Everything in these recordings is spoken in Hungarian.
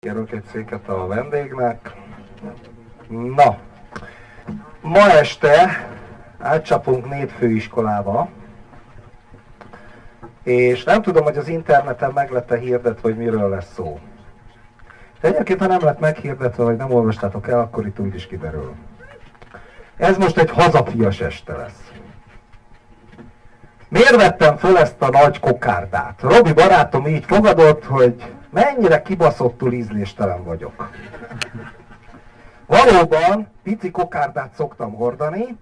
Kérünk egy széket a vendégnek. Na, ma este átcsapunk népfőiskolába, és nem tudom, hogy az interneten meg lett-e hirdetve, hogy miről lesz szó. De egyébként, ha nem lett meghirdetve, vagy nem olvastátok el, akkor itt úgy is kiderül. Ez most egy hazafias este lesz. Miért vettem föl ezt a nagy kokárdát? Robi barátom így fogadott, hogy mennyire kibaszottul ízléstelen vagyok. Valóban pici kokárdát szoktam hordani.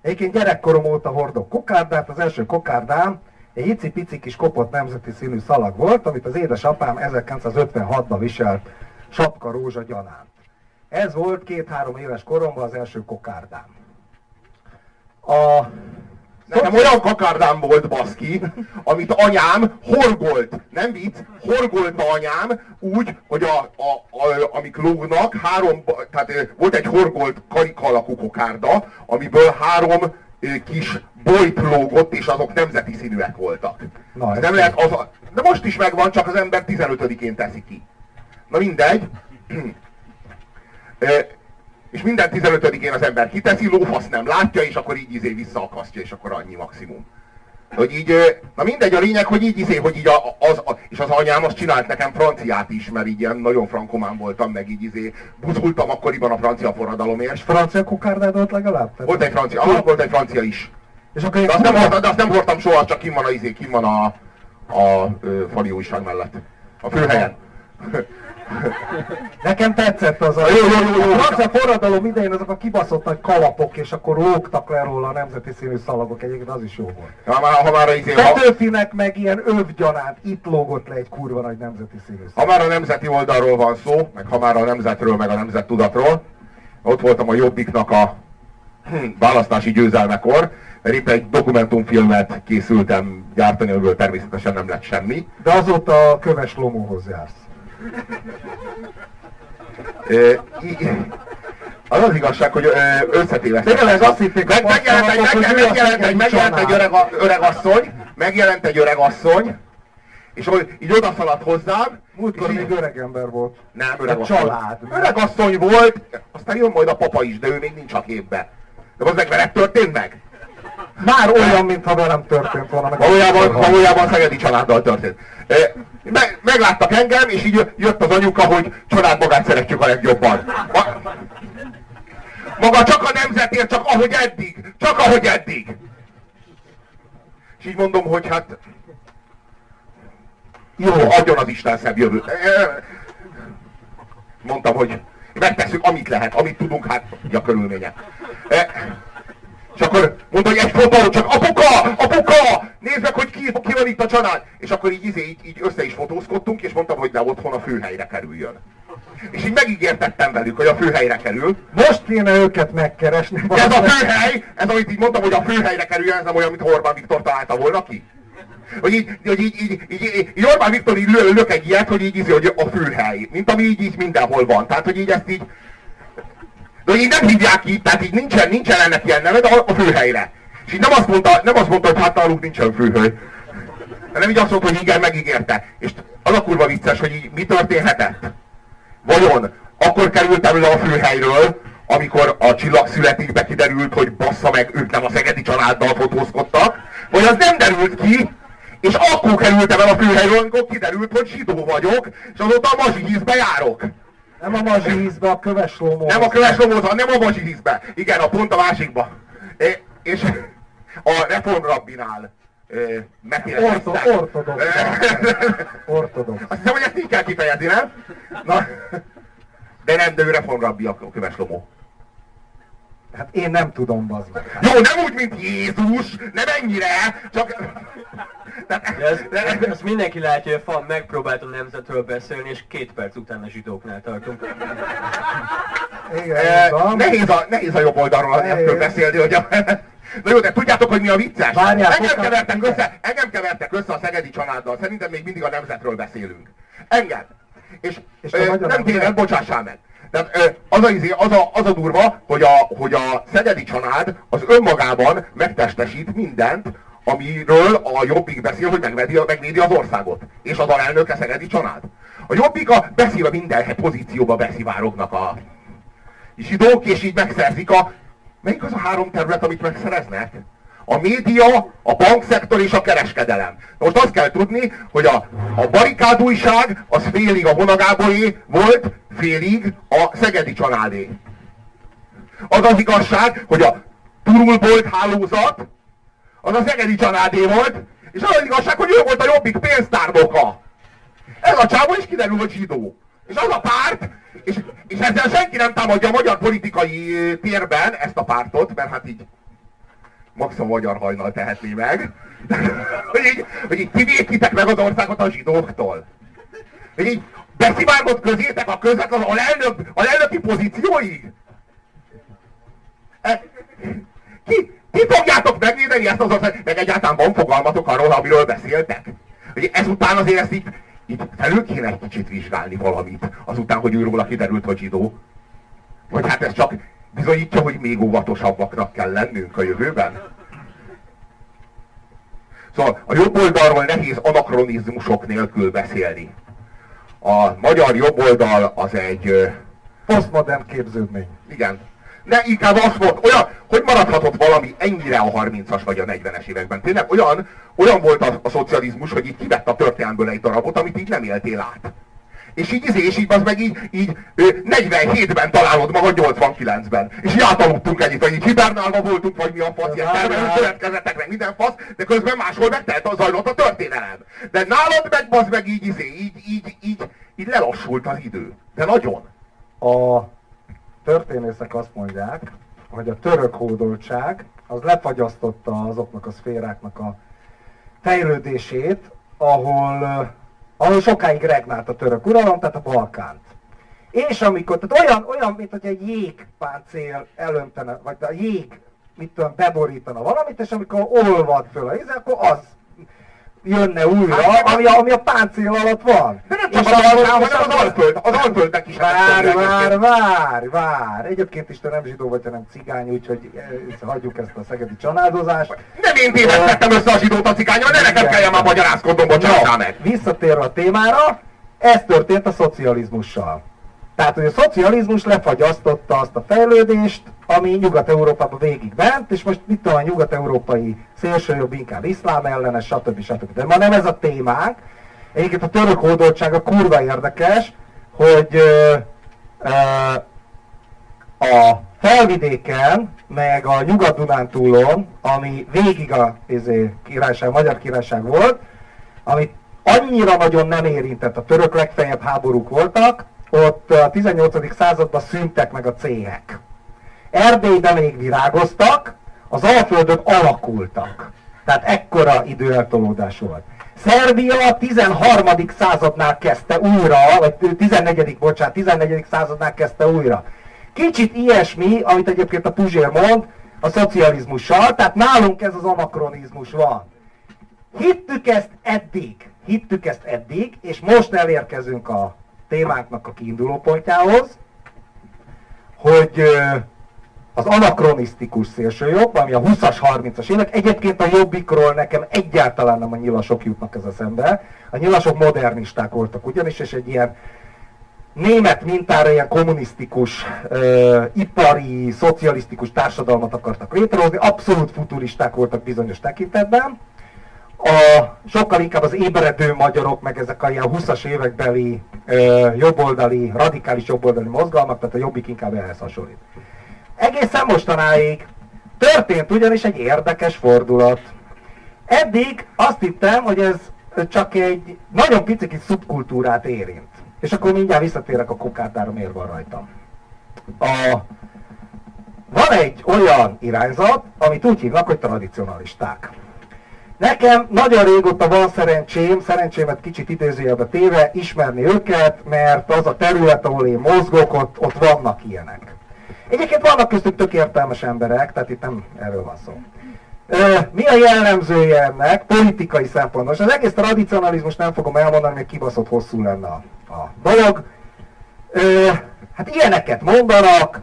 Egyébként gyerekkorom óta hordok kokárdát. Az első kokárdám egy icipici kis kopott nemzeti színű szalag volt, amit az édesapám 1956-ban viselt sapka rózsa gyanánt. Ez volt két-három éves koromban az első kokárdám. A Nekem olyan kakárdám volt, baszki, amit anyám horgolt, nem vicc, horgolt a anyám úgy, hogy a, a, a, amik lógnak, három, tehát volt egy horgolt karika alakú kokárda, amiből három kis bolyt lógott, és azok nemzeti színűek voltak. Na, nem lehet az, de most is megvan, csak az ember 15-én teszi ki. Na mindegy. és minden 15-én az ember kiteszi, lófasz nem látja, és akkor így izé visszaakasztja, és akkor annyi maximum. Hogy így, na mindegy, a lényeg, hogy így izé, hogy így a, az, a, és az anyám azt csinált nekem franciát is, mert így ilyen nagyon frankomán voltam, meg így izé, buzultam akkoriban a francia forradalomért. És francia kokárdád volt legalább? Volt egy francia, ah, volt egy francia is. És akkor de, azt nem, hordtam, de azt nem hordtam soha, csak kim van a izé, kim van a, a, a fali újság mellett. A főhelyen. Nekem tetszett az a... Jó, jó, jó, jó. A forradalom idején azok a kibaszott nagy kalapok, és akkor lógtak le róla a nemzeti színű szalagok. Egyébként az is jó volt. Ha már, ha már a izé, Petőfinek meg ilyen övgyanánt, itt lógott le egy kurva nagy nemzeti színű szalag. Ha már a nemzeti oldalról van szó, meg ha már a nemzetről, meg a nemzettudatról, ott voltam a Jobbiknak a hm, választási győzelmekor, mert éppen egy dokumentumfilmet készültem gyártani, amiből természetesen nem lett semmi. De azóta a köves lomóhoz jársz. Az az igazság, hogy összetévesztettek. Tényleg azt hitték, meg, megjelent, egy, megjelent, megjelent, egy, megjelent egy öreg, öreg asszony, megjelent egy öreg asszony, és hogy így odaszaladt hozzám. Múltkor még öreg ember volt. Nem, öreg asszony. Család. Öreg asszony volt, aztán jön majd a papa is, de ő még nincs a képbe. De az meg veled történt meg? Már olyan, mintha velem történt volna. Valójában, valójában Szegedi családdal történt. Meg, megláttak engem, és így jött az anyuka, hogy családmagát szeretjük a legjobban. Ma, maga csak a nemzetért, csak ahogy eddig. Csak ahogy eddig. És így mondom, hogy hát... Jó, adjon az Isten szebb jövő. Mondtam, hogy megtesszük, amit lehet, amit tudunk, hát a körülmények. És akkor mondta, hogy egy fotó, csak apuka, apuka, nézd meg, hogy ki, ki van itt a család. És akkor így, így, így össze is fotózkodtunk, és mondtam, hogy de otthon a főhelyre kerüljön. És így megígértettem velük, hogy a főhelyre kerül. Most kéne őket megkeresni. Ez a főhely, ez amit így mondtam, hogy a főhelyre kerüljön, ez nem olyan, mint Orbán Viktor találta volna ki. Hogy így, hogy így, így, így, így, így Orbán Viktor így lő, lök egy ilyet, hogy így, így hogy a főhely. Mint ami így, így mindenhol van. Tehát, hogy így ezt így, de így nem hívják így, tehát így nincsen, nincsen ennek ilyen neve, de a, főhelyre. És így nem azt mondta, nem azt mondta hogy hát nálunk nincsen főhely. Hanem így azt mondta, hogy igen, megígérte. És az a kurva vicces, hogy így mi történhetett? Vajon akkor kerültem le a főhelyről, amikor a csillag születikbe kiderült, hogy bassza meg, ők nem a szegedi családdal fotózkodtak, vagy az nem derült ki, és akkor kerültem el a főhelyről, amikor kiderült, hogy zsidó vagyok, és azóta a mazsihízbe járok. Nem a mazsihízbe, a köves lomóz. Nem a köves lomóz, nem a mazsihízbe. Igen, a pont a másikba. É, és a reformrabbinál megkérdeztek. Ortodox. Ortodox. Azt hiszem, hogy ezt így kell kifejezni, nem? Na, de nem, de ő reformrabbi a köves lomó. Hát én nem tudom, bazd meg. Jó, nem úgy, mint Jézus, nem ennyire, csak... De ez, de, ez, ezt mindenki látja, hogy a fan megpróbált a nemzetről beszélni, és két perc után a zsidóknál tartunk. Igen, e, nehéz, a, nehéz a jobb oldalról a nemzetről beszélni, hogy a... Na jó, de tudjátok, hogy mi a vicces? Várjál, engem, kevertek össze, engem kevertek össze a Szegedi családdal, szerintem még mindig a nemzetről beszélünk. Engem. És, és ö, nem tényleg, bocsássál meg. Tehát az a, izé, az, a, az a durva, hogy a, hogy a szegedi család az önmagában megtestesít mindent, amiről a Jobbik beszél, hogy megvédi, megvédi az országot. És az alelnöke szegedi család. A jobbik a beszél a minden pozícióba beszivárognak a zsidók, és így megszerzik a... Melyik az a három terület, amit megszereznek? A média, a bankszektor és a kereskedelem. Most azt kell tudni, hogy a, a barikádújság az félig a Honagáboré volt, félig a Szegedi családé. Az az igazság, hogy a turulbolt hálózat az a Szegedi családé volt, és az az igazság, hogy ő volt a jobbik pénztárnoka. Ez a csávó is kiderül, hogy zsidó. És az a párt, és, és ezzel senki nem támadja a magyar politikai térben ezt a pártot, mert hát így maximum magyar hajnal tehetné meg, hogy így, hogy így kivékitek meg az országot a zsidóktól. Hogy így beszivárgott közétek a közvetlen a lelnök, a lelnöki pozícióig. E, ki, ti fogjátok megvédeni ezt az országot, meg egyáltalán van fogalmatok arról, amiről beszéltek? Hogy ezután azért ezt így, így felül kéne egy kicsit vizsgálni valamit, azután, hogy őróla kiderült, hogy zsidó. Vagy hát ez csak bizonyítja, hogy még óvatosabbaknak kell lennünk a jövőben. Szóval a jobb oldalról nehéz anakronizmusok nélkül beszélni. A magyar jobb oldal az egy... Posztmodern képződmény. Igen. Ne, inkább azt volt, olyan, hogy maradhatott valami ennyire a 30-as vagy a 40-es években. Tényleg olyan, olyan volt a, a szocializmus, hogy így kivett a történelmből egy darabot, amit így nem éltél át. És így izé, és így az meg így, így 47-ben találod magad 89-ben. És így átaludtunk együtt, hogy így hibernálva voltunk, vagy mi a fasz, ilyen termelő következetek, meg minden fasz, de közben máshol megtelt a zajlott a történelem. De nálad meg az meg így izé, így, így, így, így lelassult az idő. De nagyon. A történészek azt mondják, hogy a török hódoltság az lefagyasztotta azoknak a szféráknak a fejlődését, ahol ahol sokáig regnált a török uralom, tehát a Balkánt. És amikor, tehát olyan, olyan mint hogy egy jégpáncél elöntene, vagy a jég, mit tudom, beborítana valamit, és amikor olvad föl a íze, akkor az jönne újra, hát, ami, a, ami a páncél alatt van. De nem csak és az, az, hanem az Alföld, az Alföldnek is vár, vár, vár, vár. Egyébként is te nem zsidó vagy, hanem cigány, úgyhogy eh, hagyjuk ezt a szegedi családozást. Nem én tévesztettem össze a zsidót a cigányal, ne nekem kelljen már magyarázkodnom, bocsássál meg. Visszatérve a témára, ez történt a szocializmussal. Tehát, hogy a szocializmus lefagyasztotta azt a fejlődést, ami Nyugat-Európában végig ment, és most mit tudom, a nyugat-európai szélsőjobb inkább iszlám ellenes, stb. stb. De ma nem ez a témánk. Egyébként a török hódoltsága kurva érdekes, hogy ö, ö, a felvidéken, meg a Nyugat-Dunántúlon, ami végig a izé, királyság, magyar királyság volt, amit annyira nagyon nem érintett, a török legfeljebb háborúk voltak, ott a 18. században szűntek meg a céhek. Erdélyben még virágoztak, az alföldök alakultak. Tehát ekkora időeltolódás volt. Szerbia a 13. századnál kezdte újra, vagy 14. bocsánat, 14. századnál kezdte újra. Kicsit ilyesmi, amit egyébként a Puzsér mond, a szocializmussal, tehát nálunk ez az anakronizmus van. Hittük ezt eddig, hittük ezt eddig, és most elérkezünk a témánknak a kiinduló pontjához, hogy az anakronisztikus szélsőjobb, ami a 20-as, 30-as évek, egyébként a jobbikról nekem egyáltalán nem a nyilasok jutnak ez eszembe. A nyilasok modernisták voltak ugyanis, és egy ilyen német mintára ilyen kommunisztikus, uh, ipari, szocialisztikus társadalmat akartak létrehozni, abszolút futuristák voltak bizonyos tekintetben a, sokkal inkább az ébredő magyarok, meg ezek a ilyen 20-as évekbeli ö, jobboldali, radikális jobboldali mozgalmak, tehát a jobbik inkább ehhez hasonlít. Egészen mostanáig történt ugyanis egy érdekes fordulat. Eddig azt hittem, hogy ez csak egy nagyon pici kis szubkultúrát érint. És akkor mindjárt visszatérek a kokárdára, miért van rajtam. A, van egy olyan irányzat, amit úgy hívnak, hogy tradicionalisták. Nekem nagyon régóta van szerencsém, szerencsémet kicsit idézőjelbe téve, ismerni őket, mert az a terület, ahol én mozgok, ott, ott vannak ilyenek. Egyébként vannak köztük tök értelmes emberek, tehát itt nem erről van szó. Mi a jellemzője ennek politikai szempontból? Az egész tradicionalizmus nem fogom elmondani, mert kibaszott hosszú lenne a, a dolog. Hát ilyeneket mondanak,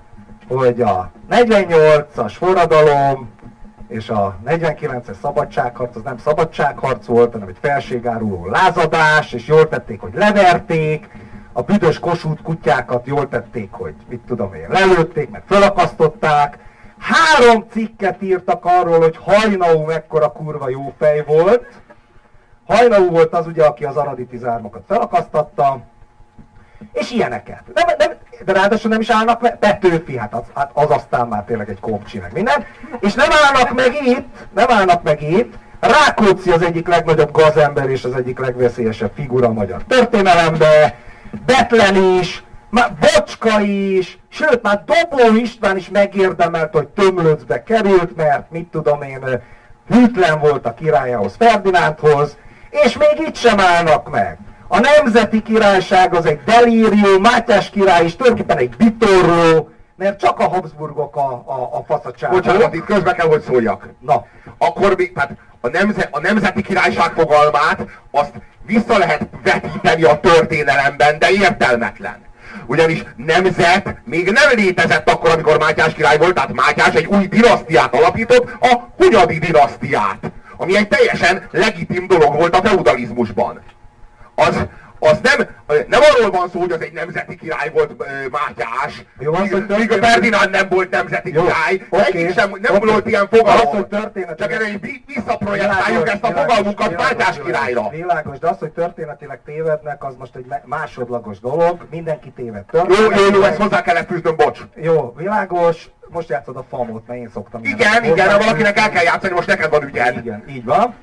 hogy a 48-as forradalom és a 49-es szabadságharc az nem szabadságharc volt, hanem egy felségáruló lázadás, és jól tették, hogy leverték, a büdös kosút kutyákat jól tették, hogy mit tudom én, lelőtték, meg felakasztották. Három cikket írtak arról, hogy Hajnau mekkora kurva jó fej volt. Hajnau volt az ugye, aki az aradi tizármokat felakasztatta, és ilyeneket. Nem, nem, de ráadásul nem is állnak meg, Petőfi, hát az, hát az aztán már tényleg egy kompcsi meg minden. És nem állnak meg itt, nem állnak meg itt, Rákóczi az egyik legnagyobb gazember és az egyik legveszélyesebb figura a magyar történelemben, Betlen is, már Bocska is, sőt már Dobó István is megérdemelt, hogy tömlöcbe került, mert mit tudom én, hűtlen volt a királyához, Ferdinándhoz, és még itt sem állnak meg. A nemzeti királyság az egy delírium, Mátyás király is tulajdonképpen egy bitorró, mert csak a Habsburgok a, a, a faszatságok. Bocsánat, itt közbe kell, hogy szóljak. Na. Akkor még, tehát a, nemze, a nemzeti királyság fogalmát, azt vissza lehet vetíteni a történelemben, de értelmetlen. Ugyanis nemzet még nem létezett akkor, amikor Mátyás király volt, tehát Mátyás egy új dinasztiát alapított, a Hunyadi dinasztiát, ami egy teljesen legitim dolog volt a feudalizmusban. Az, az nem, nem arról van szó, hogy az egy nemzeti király volt Mátyás, Jó, az, hogy míg a Ferdinánd nem volt nemzeti Jó, király, oké, egyik sem, nem oké. volt ilyen Az, fogalom. hogy történetileg- Csak erre visszaprojektáljuk ezt a fogalmunkat Mátyás királyra. Világos, de az, hogy történetileg tévednek, az most egy másodlagos dolog, mindenki téved Jó, történetileg. jó, jó, ezt hozzá kellett fűznöm, bocs. Jó, világos, most játszod a famot, mert én szoktam. Igen, igen, valakinek el kell játszani, most neked van ügyed. Igen, így van.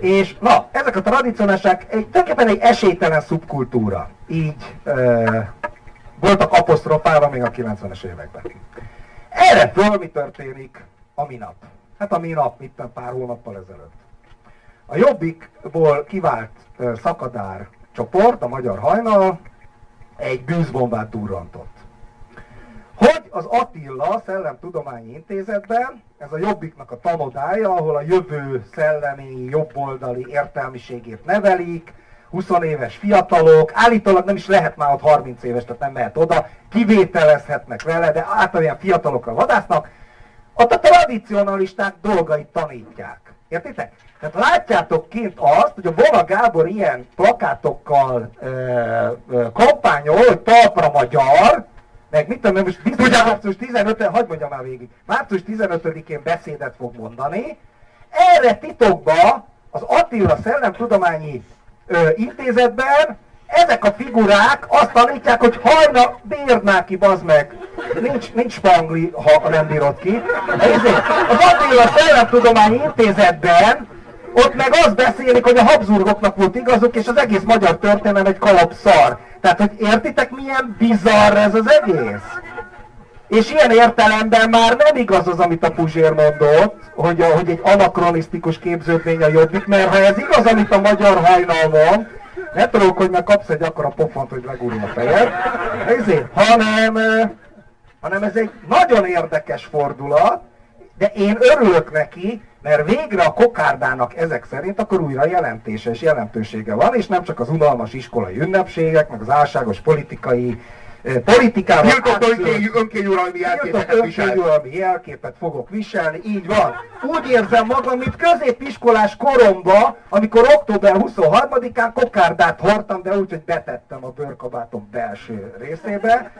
És na, ezek a tradicionálisák egy, tulajdonképpen egy esélytelen szubkultúra. Így ö, voltak apostrofálva még a 90-es években. Erre föl mi történik a minap? Hát a minap, mit pár hónappal ezelőtt. A Jobbikból kivált ö, szakadár csoport, a Magyar Hajnal, egy bűzbombát durrantott. Hogy az Attila Szellemtudományi Intézetben, ez a Jobbiknak a tanodája, ahol a jövő szellemi, jobboldali értelmiségét nevelik, 20 éves fiatalok, állítólag nem is lehet már ott 30 éves, tehát nem mehet oda, kivételezhetnek vele, de általában fiatalokra vadásznak, ott a tradicionalisták dolgait tanítják. Értitek? Tehát látjátok kint azt, hogy a Vona Gábor ilyen plakátokkal ö, ö, kampányol, hogy talpra magyar, meg mit tudom, most biztos március 15 hagyd mondjam már végig, március 15-én beszédet fog mondani, erre titokba az Attila Szellemtudományi ö, Intézetben ezek a figurák azt tanítják, hogy hajna bírná ki, bazd meg. Nincs, nincs spangli, ha nem bírod ki. Ezért az Attila Szellemtudományi Intézetben ott meg azt beszélik, hogy a Habsburgoknak volt igazuk, és az egész magyar történelem egy kalap szar. Tehát, hogy értitek milyen bizarr ez az egész? És ilyen értelemben már nem igaz az, amit a Puzsér mondott, hogy, hogy egy anakronisztikus képződmény a jobbik, mert ha ez igaz, amit a magyar hajnal van, ne tudok, hogy meg kapsz egy akkora pofont, hogy legurul a fejed, ezért, hanem, hanem ez egy nagyon érdekes fordulat, de én örülök neki, mert végre a kokárdának ezek szerint akkor újra jelentése és jelentősége van, és nem csak az unalmas iskolai ünnepségek, meg az álságos politikai eh, politikával Tiltott önkényuralmi visel. önkényuralmi jelképet fogok viselni, így van. Úgy érzem magam, mint középiskolás koromba, amikor október 23-án kokárdát hordtam, de úgy, hogy betettem a bőrkabátom belső részébe.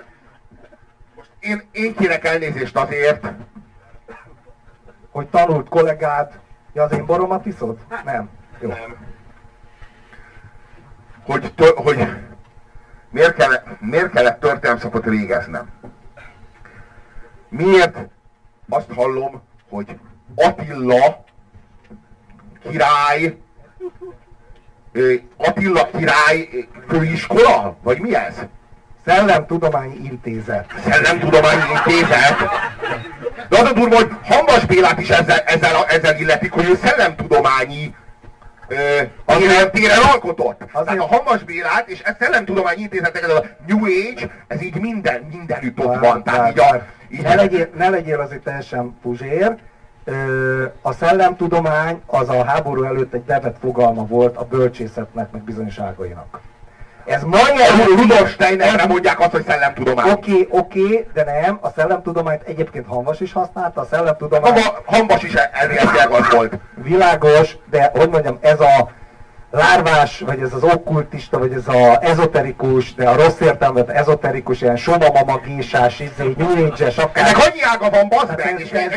Én, én kérek elnézést azért, Hogy tanult kollégád, ja az én boromat iszod? Nem. Jó. hogy, tö, hogy miért, kellett, miért kellett történelmszakot végeznem. Miért azt hallom, hogy Attila király, Attila király főiskola? Vagy mi ez? Szellemtudományi Intézet. Szellemtudományi Intézet. De az a durva, hogy Hamas Bélát is ezzel, ezzel, ezzel illetik, hogy ő szellemtudományi ö, téren, alkotott. Azért- Tehát a Hamas Bélát és ez szellemtudományi intézetek, ez a New Age, ez így minden, mindenütt ott van. Tehát így a, így ne, legyél, ne legyél azért teljesen puzsér. A szellemtudomány az a háború előtt egy bevett fogalma volt a bölcsészetnek, meg bizonyos ágainak. Ez ma jelenti... Rudolf Steinerre mondják azt, hogy szellemtudomány. Oké, oké, de nem, a szellemtudományt egyébként Hanvas is használta, a szellemtudomány... Maga Hambas is elméletileg az volt. Világos, de hogy mondjam, ez a lárvás, vagy ez az okkultista, vagy ez a ezoterikus, de a rossz értelmet ezoterikus, ilyen somamama gésás, izé, new age akár... Ennek annyi ága van, bazd meg, ez, ez,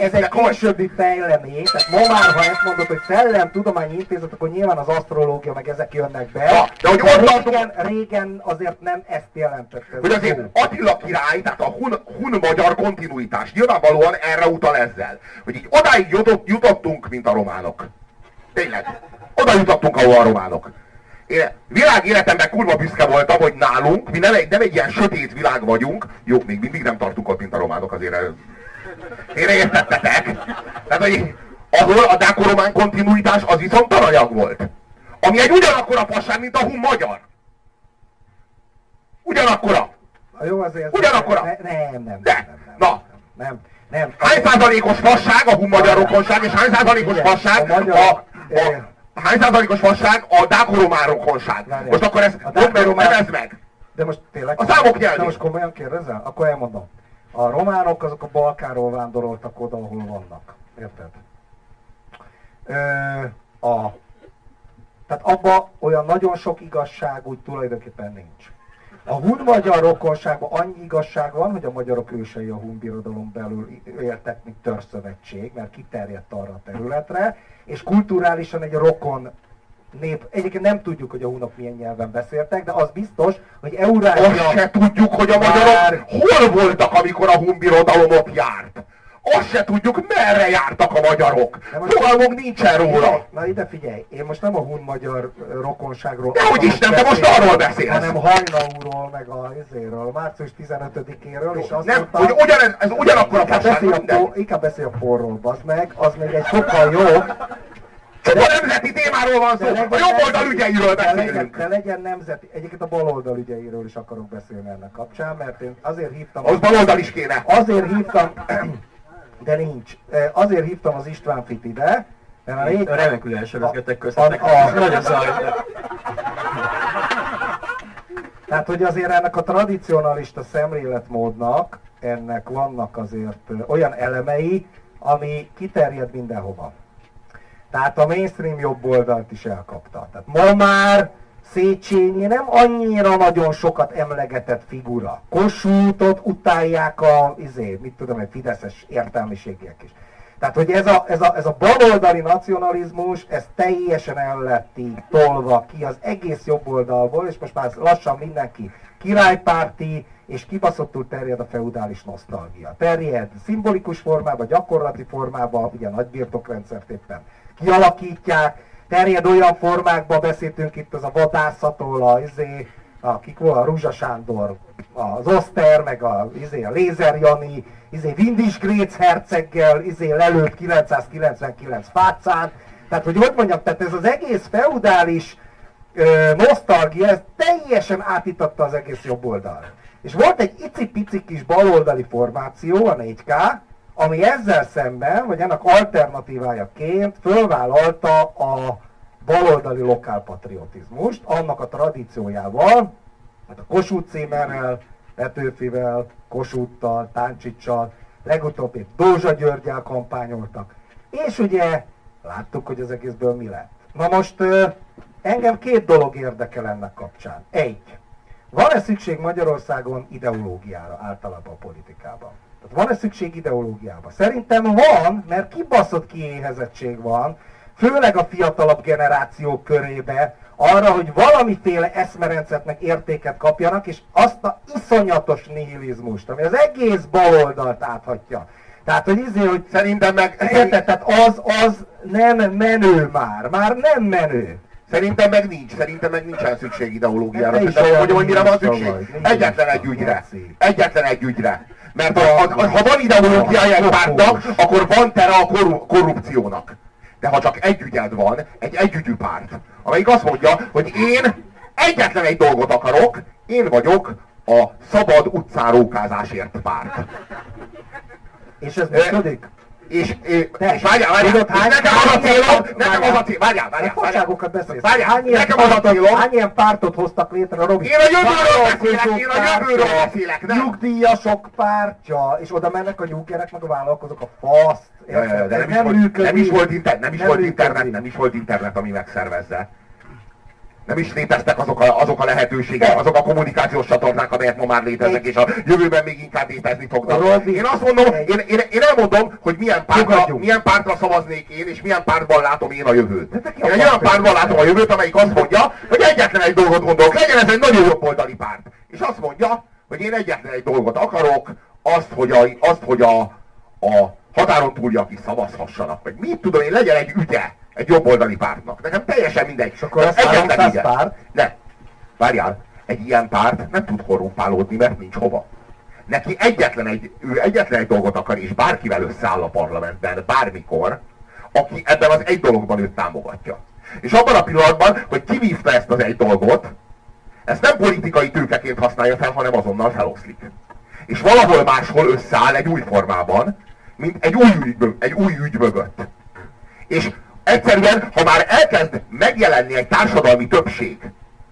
ez, egy ez későbbi fejlemény, tehát ma már, ha ezt mondod, hogy szellem, tudományi intézet, akkor nyilván az asztrológia, meg ezek jönnek be. Ja, de hogy ott régen, régen azért nem ezt jelentette. hogy azért. Attila király, tehát a hun, hun magyar kontinuitás nyilvánvalóan erre utal ezzel. Hogy így odáig jutott, jutottunk, mint a románok. Tényleg. Oda jutottunk, ahol a románok. Én világ életemben kurva büszke voltam, hogy nálunk, mi nem egy, nem egy ilyen sötét világ vagyunk, jó, még mindig nem tartunk ott, mint a románok, azért ez- félreértettetek. Tehát, hogy ahol a dáko-román kontinuitás az viszont aranyag volt. Ami egy ugyanakkora fasság, mint a hun magyar. Ugyanakkora. Na Jó, azért... Ugyanakkora? Ne, nem, nem, nem, De, nem, nem, na. nem, nem. Hány százalékos fasság a hun magyar rokonság, és hány százalékos fasság a a, a, hány százalékos fasság a dáko-román rokonság? Várjál. Most akkor ezt mondd dáko-román- nevezd meg! De most tényleg... A számok nyelvén. De most komolyan kérdezel? Akkor elmondom. A románok azok a Balkánról vándoroltak oda, ahol vannak. Érted? Ö, a, tehát abba olyan nagyon sok igazság úgy tulajdonképpen nincs. A hun-magyar rokonságban annyi igazság van, hogy a magyarok ősei a hun birodalom belül éltek, mint törszövetség, mert kiterjedt arra a területre, és kulturálisan egy rokon nép. Egyébként nem tudjuk, hogy a hunok milyen nyelven beszéltek, de az biztos, hogy Azt Eurázsia... se tudjuk, hogy a magyarok hol voltak, amikor a hun birodalom ott járt. Azt se tudjuk, merre jártak a magyarok. Fogalmunk nincsen róla. Na ide figyelj, én most nem a hun-magyar rokonságról Dehogy nem, te most arról beszélsz. Hanem Hajnaúról, meg a izéről, március 15-éről, és azt Nem, mondta, hogy ugyanez, ez ugyanakkor a fasság, por, inkább beszélj a porról, bazd meg, az még egy sokkal jobb. Csupa nemzeti témáról van szó, legyen a jobb oldal nemzeti- ügyeiről de legyen, beszélünk. de legyen nemzeti, egyébként a bal oldal ügyeiről is akarok beszélni ennek kapcsán, mert én azért hívtam... Az baloldal is kéne. Azért hívtam, de nincs. Azért hívtam az István Fit ide, mert a rég... Remekül elsörözgetek köztetek. A- a- Nagyon zajlott. Tehát, hogy azért ennek a tradicionalista szemléletmódnak, ennek vannak azért olyan elemei, ami kiterjed mindenhova. Tehát a mainstream jobb oldalt is elkapta. Tehát ma már Széchenyi nem annyira nagyon sokat emlegetett figura. Kossuthot utálják a, izé, mit tudom, egy fideszes értelmiségiek is. Tehát, hogy ez a, ez a, ez a baloldali nacionalizmus, ez teljesen el lett tolva ki az egész jobb oldalból, és most már lassan mindenki királypárti, és kibaszottul terjed a feudális nosztalgia. Terjed szimbolikus formában, gyakorlati formában, ugye a nagybirtokrendszert éppen kialakítják, terjed olyan formákba, beszéltünk itt az a vadászatól, a, izé, a, kik volt, a Ruzsa Sándor, az Oszter, meg a, izé, a Lézer Jani, izé, Windis Gréc herceggel, izé, lelőtt 999 fácán. Tehát, hogy hogy mondjam, tehát ez az egész feudális ö, nosztalgia, ez teljesen átitatta az egész jobb oldal. És volt egy icipici kis baloldali formáció, a 4K, ami ezzel szemben, vagy ennek alternatívájaként fölvállalta a baloldali lokálpatriotizmust, annak a tradíciójával, hát a Kossuth Címerrel, Petőfivel, Kossuthtal, Táncsicsal, legutóbb itt Dózsa Györgyel kampányoltak. És ugye láttuk, hogy az egészből mi lett. Na most engem két dolog érdekel ennek kapcsán. Egy, van-e szükség Magyarországon ideológiára általában a politikában? Tehát van-e szükség ideológiára? Szerintem van, mert kibaszott kiéhezettség van, főleg a fiatalabb generációk körébe, arra, hogy valamiféle eszmerendszert meg értéket kapjanak, és azt a iszonyatos nihilizmust, ami az egész baloldalt áthatja. Tehát, hogy izé, hogy Szerintem meg, Érted? Tehát az, az nem menő már. Már nem menő. Szerintem meg nincs, szerintem meg nincsen szükség ideológiára. Szerintem, olyan hogy, hogy mire van szükség? vagy. Egyetlen egy ügyre. Egyetlen egy ügyre. Mert a, a, a, ha van ideológiája egy pártnak, akkor van tere a korru- korrupciónak. De ha csak egy ügyed van, egy együgyű párt, amelyik azt mondja, hogy én egyetlen egy dolgot akarok, én vagyok a szabad utcárókázásért párt. És ez működik? És, és, De, várjál, várjál, hány- nekem az a célom, nekem az a célom, várjál, várjál, Hát várjál. beszélsz. Várjál, hány, ilyen nekem az a célom, hány ilyen pártot hoztak létre, Robi? Én a jövőről beszélek, én a jövőről beszélek, nem? Nyugdíjasok pártja, és oda mennek a nyuggerek, meg a vállalkozók a faszt. Ja, ja, de Ez nem, is volt, nem is volt, inter, nem is Nem volt internet, nem is volt internet, ami megszervezze. Nem is léteztek azok a, azok a lehetőségek, azok a kommunikációs csatornák, amelyek ma már léteznek, és a jövőben még inkább létezni fognak. Én azt mondom, én, én, én elmondom, hogy milyen pártra, Fogadjunk. milyen pártra szavaznék én, és milyen pártban látom én a jövőt. Én egy olyan pártban látom a jövőt, amelyik azt mondja, hogy egyetlen egy dolgot gondolok, legyen ez egy nagyon jobboldali párt. És azt mondja, hogy én egyetlen egy dolgot akarok, azt, hogy a, azt, hogy a, a határon túliak is szavazhassanak, vagy mit tudom én, legyen egy ügye egy jobboldali pártnak. Nekem teljesen mindegy. És akkor ez 300 párt? Ne. Várjál, egy ilyen párt nem tud korrumpálódni, mert nincs hova. Neki egyetlen egy, ő egyetlen egy dolgot akar, és bárkivel összeáll a parlamentben, bármikor, aki ebben az egy dologban őt támogatja. És abban a pillanatban, hogy kivívta ezt az egy dolgot, ezt nem politikai tőkeként használja fel, hanem azonnal feloszlik. És valahol máshol összeáll egy új formában, mint egy új ügy, egy új ügy mögött. És egyszerűen, ha már elkezd megjelenni egy társadalmi többség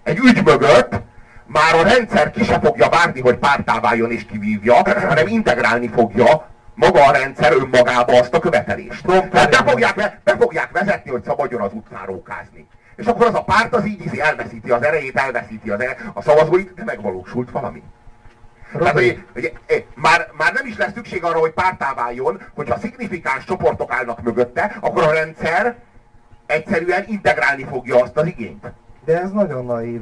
egy ügy mögött, már a rendszer ki se fogja várni, hogy pártá váljon és kivívja, hanem integrálni fogja maga a rendszer önmagába azt a követelést. Tehát be fogják, be fogják vezetni, hogy szabadjon az utcán rókázni. És akkor az a párt az így, elveszíti az erejét, elveszíti az e- a szavazóit, de megvalósult valami. Tehát, hogy, hogy eh, már, már nem is lesz szükség arra, hogy pártá váljon, hogyha szignifikáns csoportok állnak mögötte, akkor a rendszer egyszerűen integrálni fogja azt az igényt. De ez nagyon naív.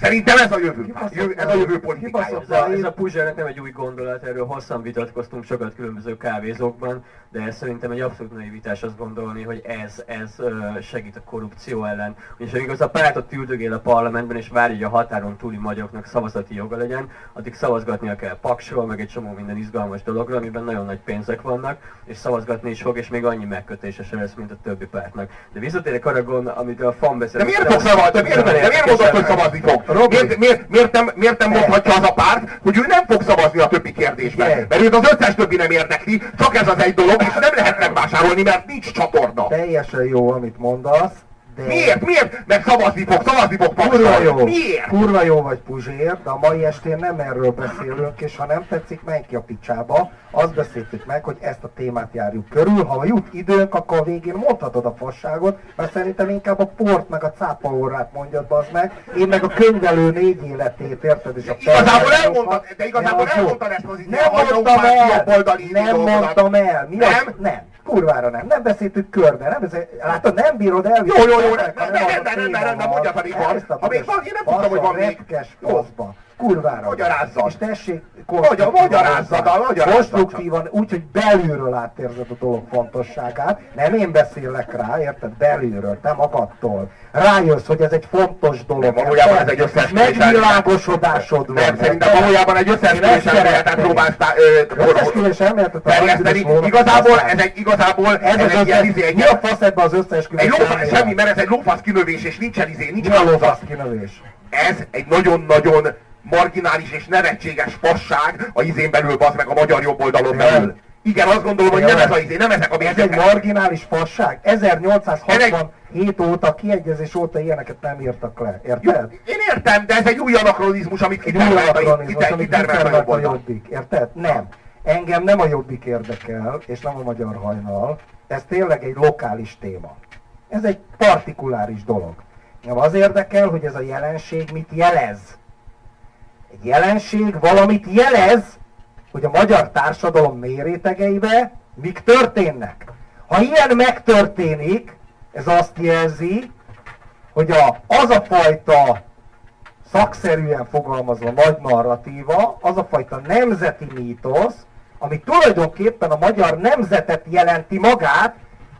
Szerintem ez a jövő. Ez a jövő politikája. Ez a, naív. ez a Puzsérnek nem egy új gondolat, erről hosszan vitatkoztunk sokat különböző kávézókban, de ez szerintem egy abszolút naivitás azt gondolni, hogy ez, ez segít a korrupció ellen. És amíg az a párt ott üldögél a parlamentben és várja, hogy a határon túli magyaroknak szavazati joga legyen, addig szavazgatnia kell paksról, meg egy csomó minden izgalmas dologra, amiben nagyon nagy pénzek vannak, és szavazgatni is fog, és még annyi megkötése lesz, mint a többi pártnak. De visszatérek arra, gond, amit a fan beszélt. De miért fog szavazni? De miért, de miért mondod, hogy szavazni fog? Miért, miért, miért, nem, miért nem mondhatja az a párt, hogy ő nem fog szavazni a többi kérdésben? Figyelj. Mert őt az összes többi nem érdekli, csak ez az egy dolog, és nem lehet megvásárolni, mert nincs csatorna. Teljesen jó, amit mondasz, de... Miért? Miért? Mert szavazni fog, szavazni fog Kurva jó, Miért? kurva jó vagy Puzsér, de a mai estén nem erről beszélünk, és ha nem tetszik, menj ki a picsába. Azt beszéltük meg, hogy ezt a témát járjuk körül. Ha jut időnk, akkor a végén mondhatod a fasságot, mert szerintem inkább a port meg a cápa órát mondjad az meg. Én meg a könyvelő négy életét, érted? És a Igazából elmondtad, de igazából elmondtad ezt az Nem mondtam el, nem mondtam el. Mi Nem? Az? Nem. Kurvára nem. Nem beszéltük körbe. Nem beszél... Látod, nem bírod el. Jó, jó, jó, rendben, rendben, rendben, ha még van. Ha még van, én nem tudtam, hogy van még. Jó. Kurvára. Magyarázzad. És tessék, Magyar- magyarázzad, a- magyarázzad Konstruktívan, úgy, hogy belülről átérzed a dolog fontosságát. Nem én beszélek rá, érted? Belülről, te magadtól. Rájössz, hogy ez egy fontos dolog. Nem, valójában ez egy összeesküvés Megvilágosodásod van. Nem, szerintem valójában egy összeesküvés elméletet szeretném. próbáltál Összesküvés elméletet Lónak Igazából ez egy, igazából Ez ez egy ilyen izé, egy Mi a fasz ebbe az összeesküvés egy lófasz, semmi, mert ez egy lófasz kinövés, és nincsen izé, nincs Mi a lófasz lófasz. kinövés? Ez egy nagyon-nagyon marginális és nevetséges fasság a izén belül, az meg a magyar jobb oldalon Nem. belül. Igen, azt gondolom, hogy nem ez a izé, nem ezek a Ez egy marginális fasság. 1867 óta, kiegyezés óta ilyeneket nem írtak le. Jó, Érted? én értem, de ez egy új anachronizmus, amit Egy kitermelt a, kiter, amit kitermelt a a jobbik. Érted? Nem. Engem nem a jobbik érdekel, és nem a magyar hajnal. Ez tényleg egy lokális téma. Ez egy partikuláris dolog. Engem az érdekel, hogy ez a jelenség mit jelez. Egy jelenség valamit jelez, hogy a magyar társadalom mérétegeibe mik történnek. Ha ilyen megtörténik, ez azt jelzi, hogy a, az a fajta szakszerűen fogalmazva nagy narratíva, az a fajta nemzeti mítosz, ami tulajdonképpen a magyar nemzetet jelenti magát,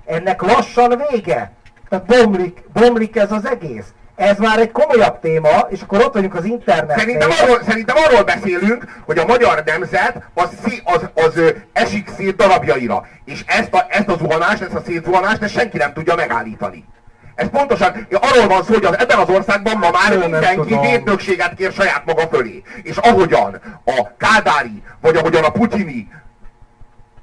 ennek lassan vége. Tehát bomlik, bomlik ez az egész. Ez már egy komolyabb téma, és akkor ott vagyunk az internetnél. Szerintem arról, szerintem arról beszélünk, hogy a magyar nemzet az, az, az esik szét darabjaira. És ezt a, ezt a zuhanást, ezt a szétzuhanást, ezt senki nem tudja megállítani. Ez pontosan, arról van szó, hogy az, ebben az országban ma már Én mindenki védnökséget kér saját maga fölé. És ahogyan a Kádári, vagy ahogyan a Putyini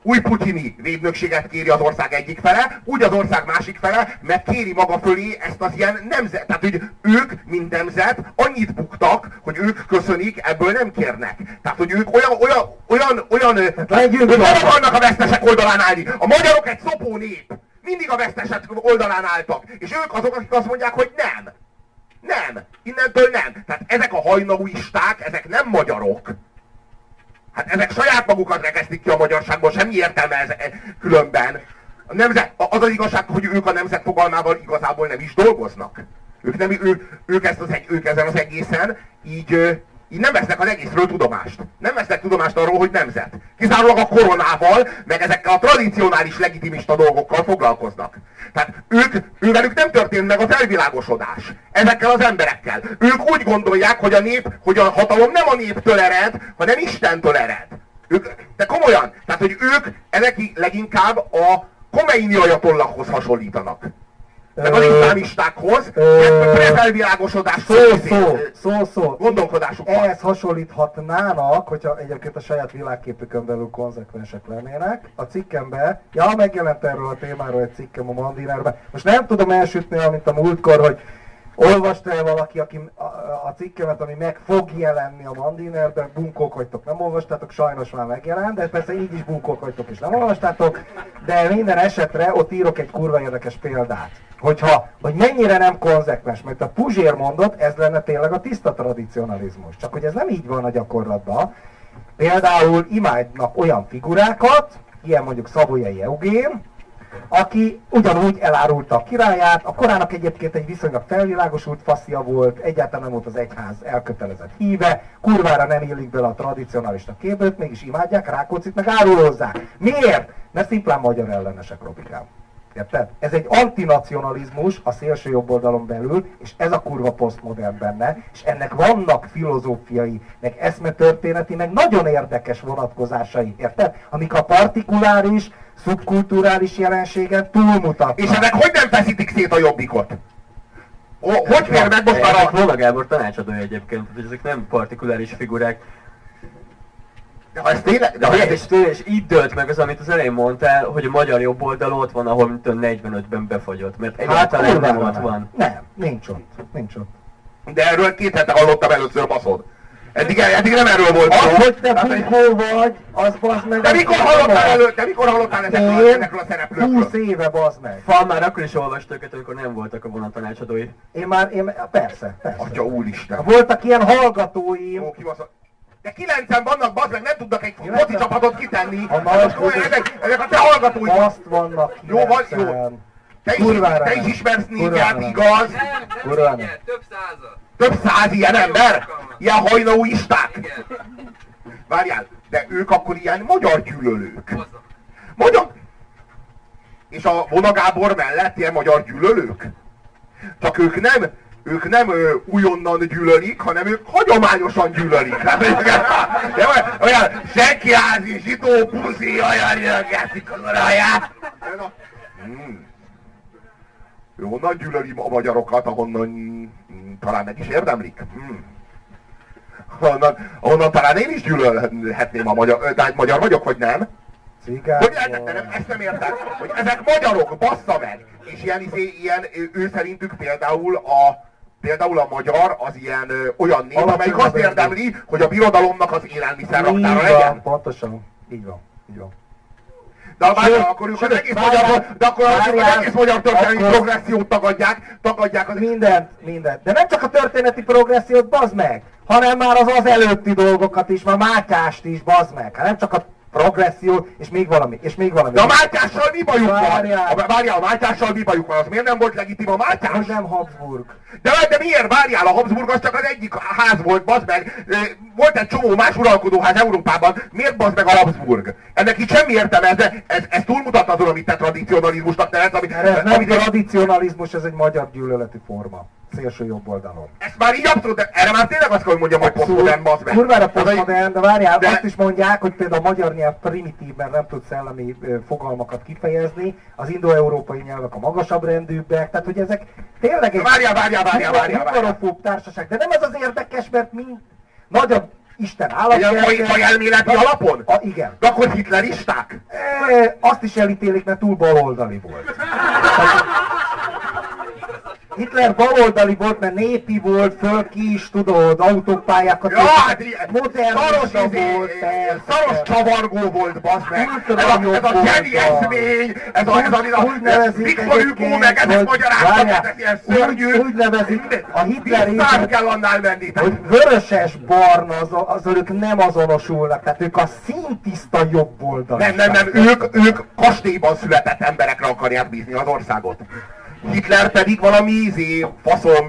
új putyini védnökséget kéri az ország egyik fele, úgy az ország másik fele, meg kéri maga fölé ezt az ilyen nemzet. Tehát, hogy ők, mint nemzet, annyit buktak, hogy ők köszönik, ebből nem kérnek. Tehát, hogy ők olyan, olyan, olyan, olyan, legyünk ők nem akarnak a vesztesek oldalán állni. A magyarok egy szopó nép. Mindig a vesztesek oldalán álltak. És ők azok, akik azt mondják, hogy nem. Nem. Innentől nem. Tehát ezek a hajnauisták, ezek nem magyarok. Hát ezek saját magukat rekesztik ki a magyarságból, semmi értelme ez e, különben. A nemzet, az az igazság, hogy ők a nemzet fogalmával igazából nem is dolgoznak. Ők, nem, ő, ők, ezt az, ők ezen az egészen így, így nem vesznek az egészről tudomást. Nem vesznek tudomást arról, hogy nemzet. Kizárólag a koronával, meg ezekkel a tradicionális legitimista dolgokkal foglalkoznak. Tehát ők, ővelük nem történt meg a felvilágosodás. Ezekkel az emberekkel. Ők úgy gondolják, hogy a nép, hogy a hatalom nem a néptől ered, hanem Istentől ered. Ők, de komolyan, tehát hogy ők ezek leginkább a Khomeini ajatollahhoz hasonlítanak. Meg az iszlámistákhoz, ilyen felvilágosodás Szó, szó, szó, szó. Gondolkodásuk. Ehhez hasonlíthatnának, hogyha egyébként a saját világképükön belül konzekvensek lennének. A cikkemben, ja, megjelent erről a témáról egy cikkem a Mandinerben. Most nem tudom elsütni, mint a múltkor, hogy olvasta el valaki aki, a, a cikkemet, ami meg fog jelenni a Mandinerben, bunkók vagytok, nem olvastátok, sajnos már megjelent, de persze így is bunkók vagytok és nem olvastátok, de minden esetre ott írok egy kurva érdekes példát. Hogyha, hogy mennyire nem konzekvens, mert a Puzsér mondott, ez lenne tényleg a tiszta tradicionalizmus. Csak hogy ez nem így van a gyakorlatban. Például imádnak olyan figurákat, ilyen mondjuk Szabolyai Eugén, aki ugyanúgy elárulta a királyát, a korának egyébként egy viszonylag felvilágosult faszia volt, egyáltalán nem volt az egyház elkötelezett híve, kurvára nem illik bele a tradicionalista képőt, mégis imádják, Rákócit meg árulózzák. Miért? Mert szimplán magyar ellenesek, Robikám. Érted? Ez egy antinacionalizmus a szélső jobb oldalon belül, és ez a kurva posztmodern benne, és ennek vannak filozófiai, meg eszmetörténeti, meg nagyon érdekes vonatkozásai, érted? Amik a partikuláris, szubkulturális jelenségen túlmutatnak. És ezek hogy nem feszítik szét a jobbikot? O, hogy fér meg most már Ennek a... Volna Gábor tanácsadója egyébként, hogy ezek nem partikuláris figurák. De ha ez tényleg... De De ez, és, és így dölt meg az, amit az elején mondtál, hogy a magyar jobb oldal ott van, ahol mint tudom, 45-ben befagyott, mert egyáltalán nem Hát kurvára ott van. Nem, nincs ott. Nincs ott. de erről két hete hallottam először baszod. Eddig, eddig nem erről volt szó. Az, hogy te hogy- bunkó vagy, az bazd meg... De mikor hallottál elő, de mikor hallottál ezekről, Én ezekről a szereplőkről? 20 éve bazd meg. Fal már akkor is olvasta őket, amikor nem voltak a vonat tanácsadói. Én már, én, persze, persze. Atya úristen. Voltak ilyen hallgatóim, Jó, ki az a- De kilencen vannak, bazd meg, nem tudnak egy foci csapatot kitenni. A nagy Most ezek, ezek a te hallgatóid. azt vannak Jó, van, jó. 90. Te is, Kurvára te is ismersz négyet, igaz? Nem. több százat. Több száz ilyen ember? Ilyen? Igen, Várjál, de ők akkor ilyen magyar gyűlölők. Magyar... És a Vona Gábor mellett ilyen magyar gyűlölők? Csak ők nem, ők nem ö, újonnan gyűlölik, hanem ők hagyományosan gyűlölik. Hát, de olyan, senkiházi, zsidó, puszi, olyan jöngeszik az uraját. Hmm. Ő onnan gyűlöli a magyarokat, ahonnan mm, talán meg is érdemlik. Hmm. Onnan, onnan talán én is gyűlölhetném a magyar, tehát magyar vagyok, vagy nem? Cigány. Hogy lehetett, nem, ezt nem értem, hogy ezek magyarok, bassza meg! És ilyen, izé, ilyen ő, szerintük például a Például a magyar az ilyen ö, olyan nép, Alapvetően amelyik azt az érdemli, hogy a birodalomnak az élelmiszer raktára legyen. pontosan. Így van. Így van. De a Sőt, akkor ők az egész magyar, de akkor az egész magyar történelmi progressziót tagadják, tagadják az Mindent, mindent. De nem csak a történeti progressziót, bazd meg, hanem már az az előtti dolgokat is, már Mátyást is, bazd meg. Hát nem csak a progresszió, és még valami, és még valami. De a Mátyással mi bajuk van? Várjál. A, várjál, a Mátyással mi bajuk van? Az miért nem volt legitim a Mátyás? Hogy nem Habsburg. De, de miért? Várjál, a Habsburg az csak az egyik ház volt, bazd meg. Volt egy csomó más uralkodóház Európában. Miért bazd meg a Habsburg? Ennek itt semmi értelme, ez, ez, ez túlmutat azon, amit te tradicionalizmusnak nevetsz, amit, ez nem amit tradicionalizmus, ez egy magyar gyűlöleti forma. Szélső jobb oldalon. ezt már így abszolút, de erre már tényleg azt kell, hogy mondjam, hogy posztmodern, bazd meg. Kurvára posztmodern, de várjál, de- azt is mondják, hogy például a magyar nyelv primitív, mert nem tud szellemi fogalmakat kifejezni, az indoeurópai nyelvek a magasabb rendűbbek, tehát hogy ezek tényleg egy Várjál, várjál, várjál, várjál, várjál. társaság, de nem ez az érdekes, mert mind nagy a Isten faj, állatkertje. faj elméleti alapon? A, igen. De akkor hitleristák? E, azt is elítélik, mert túl baloldali volt. Hitler baloldali volt, mert népi volt, föl ki is tudod, autópályákat. Ja, hát modernista szaros, izé, volt, persze. szaros csavargó volt, bazd meg. Ez a, ez a a- eszmény, ez a, ez a, ez a Viktor Hugo meg ezt hogy- magyarázta, várjál, ez ilyen szörnyű. úgy nevezik, a Hitler kell annál menni. hogy vöröses barna, az, az ők nem azonosulnak, tehát ők a szintiszta jobb oldal. Nem, nem, nem, ők, ők kastélyban született emberekre akarják bízni az országot. Hitler pedig valami izé, faszom,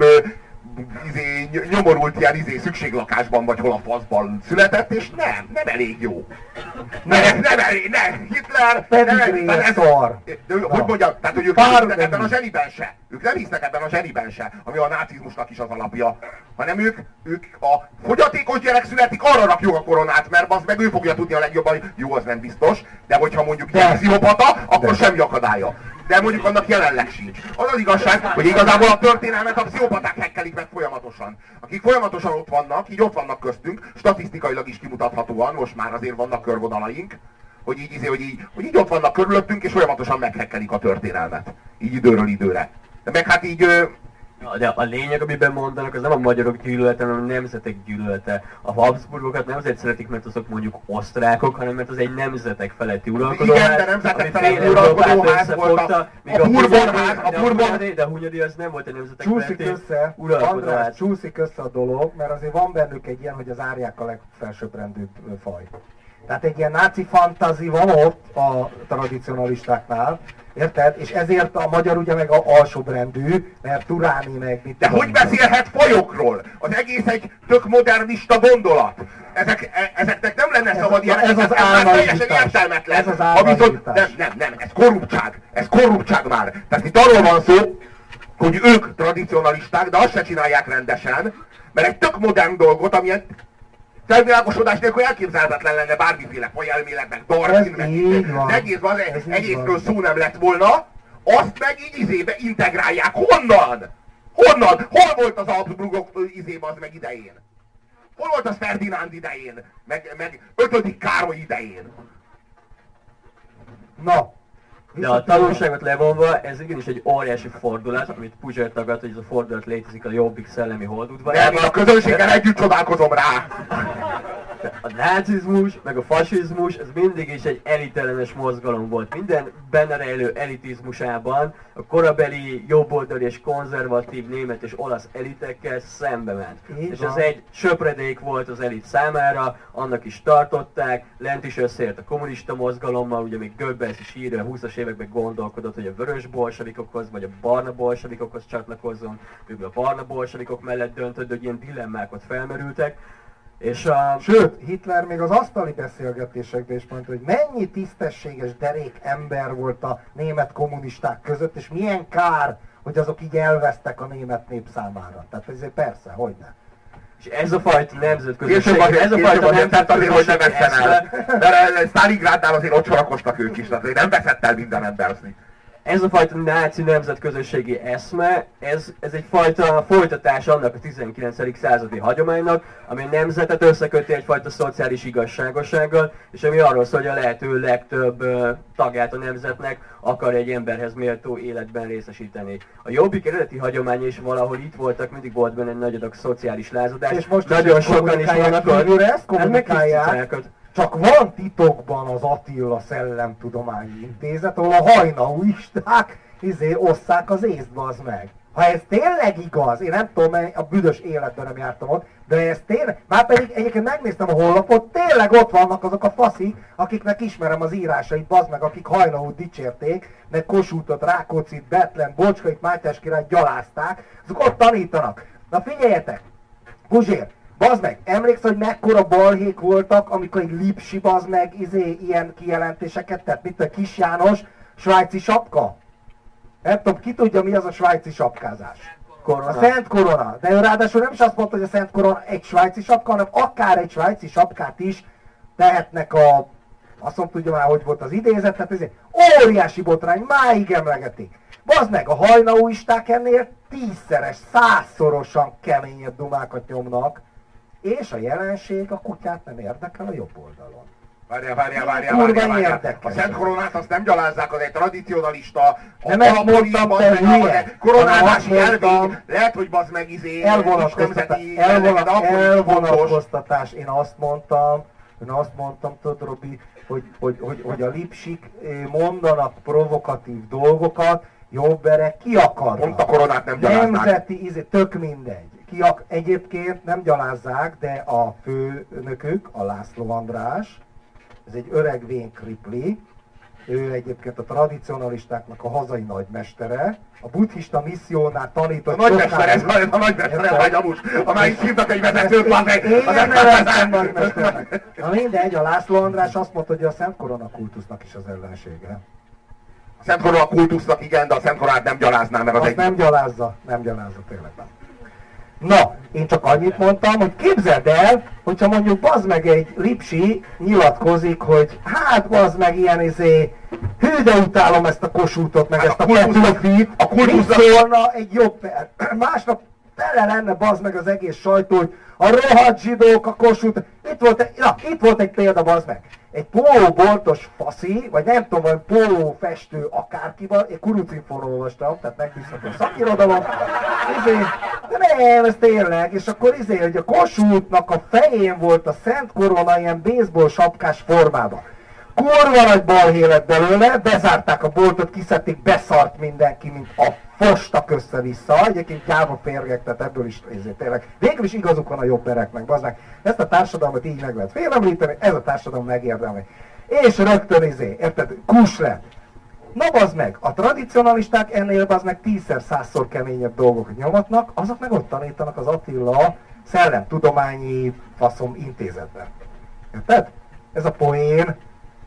izé, ny- nyomorult ilyen izé, szükséglakásban vagy hol a faszban született, és nem, nem elég jó. Nem, nem, nem elég, nem, Hitler, Pedig nem, tehát ez- szar. de, hogy mondjam, tehát hogy ők nem Pár hisznek ebben a nem. zseniben se. Ők nem hisznek ebben a zseniben se, ami a nácizmusnak is az alapja. Hanem ők, ők a fogyatékos gyerek születik, arra rakjuk a koronát, mert az meg ő fogja tudni a legjobban, hogy jó, az nem biztos, de hogyha mondjuk De. pszichopata, akkor De. semmi akadálya. De mondjuk annak jelenleg sincs. Az az igazság, hogy igazából a történelmet a pszichopaták hekkelik meg folyamatosan. Akik folyamatosan ott vannak, így ott vannak köztünk, statisztikailag is kimutathatóan, most már azért vannak körvonalaink, hogy így, hogy így, hogy így ott vannak körülöttünk, és folyamatosan meghekkelik a történelmet. Így időről időre. De meg hát így, de a lényeg, amiben mondanak, az nem a magyarok gyűlölete, hanem a nemzetek gyűlölete. A Habsburgokat nem azért szeretik, mert azok mondjuk osztrákok, hanem mert az egy nemzetek feletti uralkodó. Igen, de nemzetek feletti fél uralkodóház Európát volt a- míg a Bourbonház, Hunyadi- a de Bourbon- De a Hunyadi az nem volt egy nemzetek Csúszik feletti össze, András, csúszik össze a dolog, mert azért van bennük egy ilyen, hogy az árják a legfelsőbbrendűbb faj. Tehát egy ilyen náci fantazi van ott a tradicionalistáknál, érted? És ezért a magyar ugye meg a alsóbrendű, mert Turáni meg mit De tudom hogy beszélhet fajokról? Az egész egy tök modernista gondolat. Ezek, e, ezeknek nem lenne Ez szabad ilyen, ez az már álnaivitás. teljesen értelmetlen. Ez az álnaivitás. nem, nem, nem, ez korruptság. Ez korruptság már. Tehát itt arról van szó, hogy ők tradicionalisták, de azt se csinálják rendesen, mert egy tök modern dolgot, amilyen felvilágosodás nélkül elképzelhetetlen lenne bármiféle fajelmélet, meg Darwin, meg van. egész így egészről szó nem lett volna, azt meg így izébe integrálják. Honnan? Honnan? Hol volt az Habsburgok izébe az meg idején? Hol volt az Ferdinánd idején? Meg, meg ötödik Károly idején? Na, De a tanulságot levonva, ez igenis egy óriási fordulat, amit Puzsér tagad, hogy ez a fordulat létezik a jobbik szellemi Nem, holdudvarában. én a közönséggel együtt csodálkozom rá. A nácizmus, meg a fasizmus, ez mindig is egy elitellenes mozgalom volt. Minden benne rejlő elitizmusában a korabeli jobboldali és konzervatív német és olasz elitekkel szembe ment. Így és van. ez egy söpredék volt az elit számára, annak is tartották, lent is összeért a kommunista mozgalommal, ugye még Goebbels is írja, a 20-as években gondolkodott, hogy a vörös bolsavikokhoz vagy a barna bolsavikokhoz csatlakozzon, végül a barna bolsavikok mellett döntött, hogy ilyen dilemmák ott felmerültek. És a, Sőt, Hitler még az asztali beszélgetésekben is mondta, hogy mennyi tisztességes derék ember volt a német kommunisták között, és milyen kár, hogy azok így elvesztek a német nép számára. Tehát ezért persze, hogy ne. És ez a fajta nemzetközösség, ez a fajta tett azért, hogy ne nemzetközösség vesszen el. Mert Stalingrádnál azért ott sorakoztak ők is, tehát nem veszett el minden emberzni. Ez a fajta náci nemzetközösségi eszme, ez, ez egy fajta folytatás annak a 19. századi hagyománynak, ami a nemzetet összeköti egyfajta szociális igazságossággal, és ami arról szól, hogy a lehető legtöbb tagját a nemzetnek akar egy emberhez méltó életben részesíteni. A jobbik eredeti hagyománya is valahol itt voltak, mindig volt benne egy nagy adag szociális lázadás. És most nagyon sokan is vannak, ezt Hát kommunikálják. őt. Csak van titokban az Attila Szellemtudományi Intézet, ahol a hajnaúisták izé osszák az észt, az meg. Ha ez tényleg igaz, én nem tudom, a büdös életben nem jártam ott, de ez tényleg, már pedig egyébként megnéztem a honlapot, tényleg ott vannak azok a faszik, akiknek ismerem az írásait, bazd meg, akik hajnaút dicsérték, meg Kossuthot, Rákóczit, Betlen, Bocskait, Mátyás királyt gyalázták, azok ott tanítanak. Na figyeljetek, Buzsér, bazd meg, emlékszel, hogy mekkora balhék voltak, amikor egy Lipsi bazd meg izé, ilyen kijelentéseket tett, mint a Kis János, svájci sapka? Nem tudom, ki tudja mi az a svájci sapkázás. Korona. A Szent Korona. De ő ráadásul nem is azt mondta, hogy a Szent Korona egy svájci sapka, hanem akár egy svájci sapkát is tehetnek a... Azt nem tudja már, hogy volt az idézet, tehát ez egy óriási botrány, máig emlegetik. Bazd meg, a hajnaúisták ennél tízszeres, százszorosan keményebb dumákat nyomnak, És a jelenség a kutyát nem érdekel a jobb oldalon. Várjál, várjál, várjál, várjál, várjál. A Szent Koronát azt nem gyalázzák, az egy tradicionalista, Nem ezt mondtam, te hülye. koronázási elvény. Lehet, hogy bazd meg izé, Elvonatkoztatás. Én azt mondtam, én azt mondtam, tudod Robi, hogy, hogy, hogy, hogy a lipsik eh, mondanak provokatív dolgokat, jobberek kiakadnak. Pont a koronát nem gyalázzák. Nemzeti, izé, tök mindegy. Ki ak- egyébként nem gyalázzák, de a főnökük, a László András, ez egy öreg vén kripli, ő egyébként a tradicionalistáknak a hazai nagymestere, a buddhista missziónál A tanított nagymester, ez sokáig- a nagymester, ez a. Ha már itt hívnak egy vezetőt, már meg. Az. Na mindegy, a László András azt mondta, hogy a Szent Korona kultusznak is az ellensége. A Szent Korona kultusznak igen, de a Szent Koronát nem gyalázná, mert az Azt egy... nem gyalázza, nem gyalázza tényleg nem. Na, én csak annyit mondtam, hogy képzeld el, hogyha mondjuk bazd meg egy lipsi nyilatkozik, hogy hát bazd meg ilyen izé, hű de utálom ezt a kosútot, meg Hát ezt a a Petőfit, a kultusznak- szólna egy jobb per? Másnap tele lenne bazd meg az egész sajtó, hogy a rohadt zsidók, a kossuth, itt volt na, itt volt egy példa bazd meg. Egy pólóboltos faszi, vagy nem tudom, vagy póló festő akárkival, én kurucinfon olvastam, tehát megbízható szakirodalom, izé, de nem, ez tényleg, és akkor izé, hogy a Kossuthnak a fején volt a Szent Korona ilyen baseball sapkás formában. Kurva nagy balhé lett belőle, bezárták a boltot, kiszedték, beszart mindenki, mint a fostak össze-vissza. Egyébként gyáva férgek, tehát ebből is ezért tényleg. Végül is igazuk van a jobbereknek, bazdmeg. Ezt a társadalmat így meg lehet félemlíteni, ez a társadalom megérdemli. És rögtön izé, érted, kus lett. Na bazd meg, a tradicionalisták ennél bazd meg tízszer, százszor keményebb dolgokat nyomatnak, azok meg ott tanítanak az Attila szellemtudományi faszom intézetben. Érted? Ez a poén.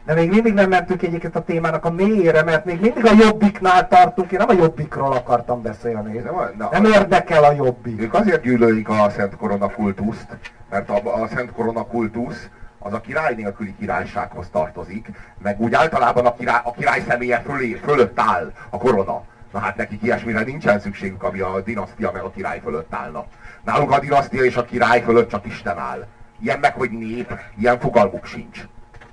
De még mindig nem mentünk egyébként a témának a mélyére, mert még mindig a jobbiknál tartunk, én nem a jobbikról akartam beszélni. Nem na, Nem érdekel a jobbik. Ők azért gyűlölik a Szent Korona kultuszt, mert a, a Szent Korona kultusz az a király nélküli királysághoz tartozik, meg úgy általában a király, a király személye fölé, fölött áll a korona. Na hát nekik ilyesmire nincsen szükségük, ami a dinasztia meg a király fölött állna. Náluk a dinasztia és a király fölött csak Isten áll. Ilyen meg, hogy nép, ilyen fogalmuk sincs.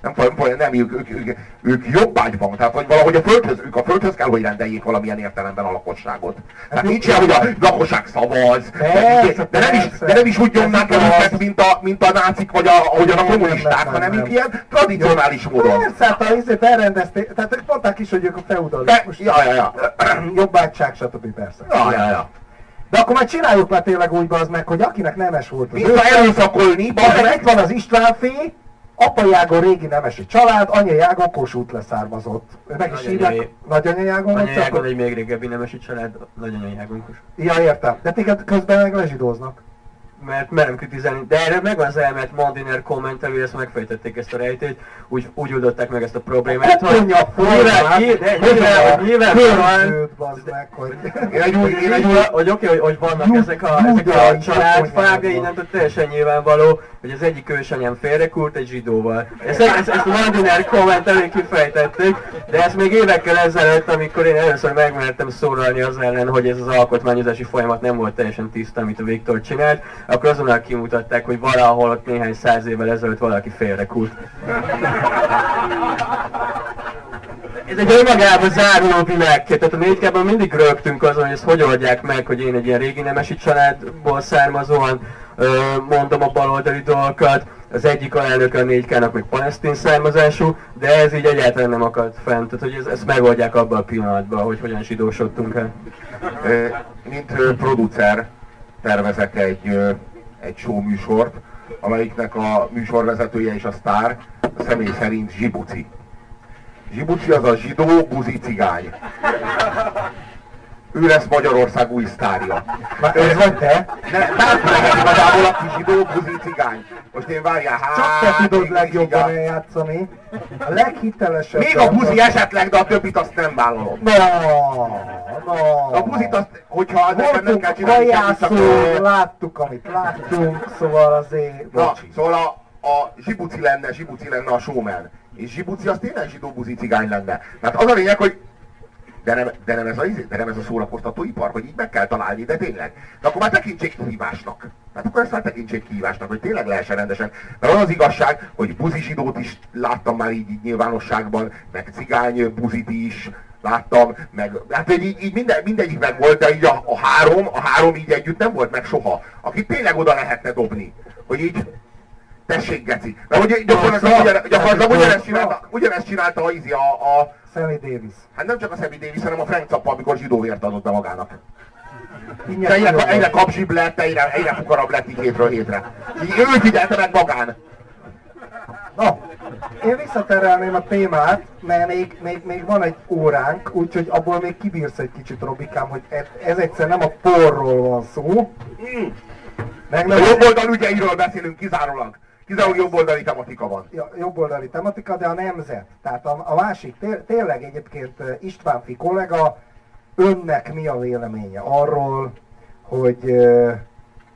Nem, nem, nem ők, ők, ők, ők jobbágyban, tehát hogy valahogy a földhöz, ők a földhöz kell, hogy rendeljék valamilyen értelemben a lakosságot. Tehát nincs ilyen, hogy a lakosság szavaz, de, Persze, de, nem is, de nem is úgy nyomnák el őket, mint a, mint a nácik, vagy a, ahogyan a kommunisták, nem, hanem nem. ők ilyen tradicionális módon. Persze, hát a izét elrendezték, tehát ők mondták is, hogy ők a feudalizmus. ja, ja, ja. Jobbágyság, stb. persze. Ja, ja, ja. De akkor már csináljuk már tényleg úgy bazd meg, hogy akinek nemes volt az Visszaerőszakolni, bazd meg, itt van az Istvánfé, apai ágon régi nemesi család, anyai ágon Kossuth leszármazott. Meg is hívják, nagyanyai ágon vagy Anyágon csak? egy még régebbi nemesi család, nagyanyágon is. Ja, értem. De téged közben meg lezsidóznak. Mert merem kritizálni, de erre megvan az elmert Mandiner kommentelő, ezt megfejtették ezt a rejtét, úgy, úgy oldották meg ezt a problémát, a nyilván, nyilván, nyilván, nyilván, meg, hogy... hogy, hogy oké, hogy, hogy vannak ezek a, ezek a családfák, de innentől teljesen nyilvánvaló, hogy az egyik ősanyám félrekült egy zsidóval. Ezt, ezt, ezt Mandiner kommentelő kifejtették, de ezt még évekkel ezelőtt, amikor én először megmertem szólalni az ellen, hogy ez az alkotmányozási folyamat nem volt teljesen tiszta, amit a Viktor csinált, akkor azonnal kimutatták, hogy valahol ott néhány száz évvel ezelőtt valaki félrekult. Ez egy önmagában záruló világkép, tehát a 4 mindig rögtünk azon, hogy ezt hogy oldják meg, hogy én egy ilyen régi nemesi családból származóan mondom a baloldali dolgokat, az egyik alelnök a 4 nak még palesztin származású, de ez így egyáltalán nem akadt fent, tehát hogy ez, ezt megoldják abban a pillanatban, hogy hogyan zsidósodtunk el. Mint producer tervezek egy, egy show műsort, amelyiknek a műsorvezetője és a sztár személy szerint Zsibuci. Zsibuci az a zsidó buzi cigány. Ő lesz Magyarország új sztárja. Na, ez vagy te? Ne, bárki lehet igazából, aki zsidó buzi cigány. Most én várjál, hát... Csak te tudod legjobban eljátszani. A leghitelesebb... Még a buzi esetleg, de a többit azt nem vállalom. No, no. A buzit azt, hogyha nekem nem kell csinálni, ö, láttuk, amit láttunk, szóval azért... Na, szóval a, a zsibuci lenne, zsibuci lenne a showman. És zsibuci az tényleg zsidó buzi cigány lenne. Tehát az a lényeg, hogy de nem, de nem, ez a, de nem ez a szórakoztatóipar, hogy így meg kell találni, de tényleg. De akkor már tekintsék kihívásnak. Hát akkor ezt már tekintsék kihívásnak, hogy tényleg lehessen rendesen. Mert az az igazság, hogy buzizsidót is láttam már így, így nyilvánosságban, meg cigány buzit is, láttam, meg hát így, így minden, mindegyik meg volt, de így a, a három, a három így együtt nem volt meg soha. Akit tényleg oda lehetne dobni. Hogy így, tessék geci. Mert hogy gyakorlatilag, ugyan, gyakorlatilag ugyanezt csinálta, ugyanezt csinálta a, a, a, Sammy Davis. hát nem csak a Sammy Davis, hanem a Frank Zappa, amikor zsidóvért adott be magának. De egyre, egyre kapzsibb lett, egyre, egyre fukarabb lett így hétről hétre. Így ő figyelte meg magán. Na, én visszaterelném a témát, mert még, még, még van egy óránk, úgyhogy abból még kibírsz egy kicsit, Robikám, hogy ez, ez egyszer nem a porról van szó. Meg A nem jobb oldal ügyeiről beszélünk kizárólag. Kizárólag jobboldali tematika van. ja, jobboldali tematika, de a nemzet. Tehát a, a másik, té, tényleg egyébként eh, István Fi kollega, önnek mi a véleménye arról, hogy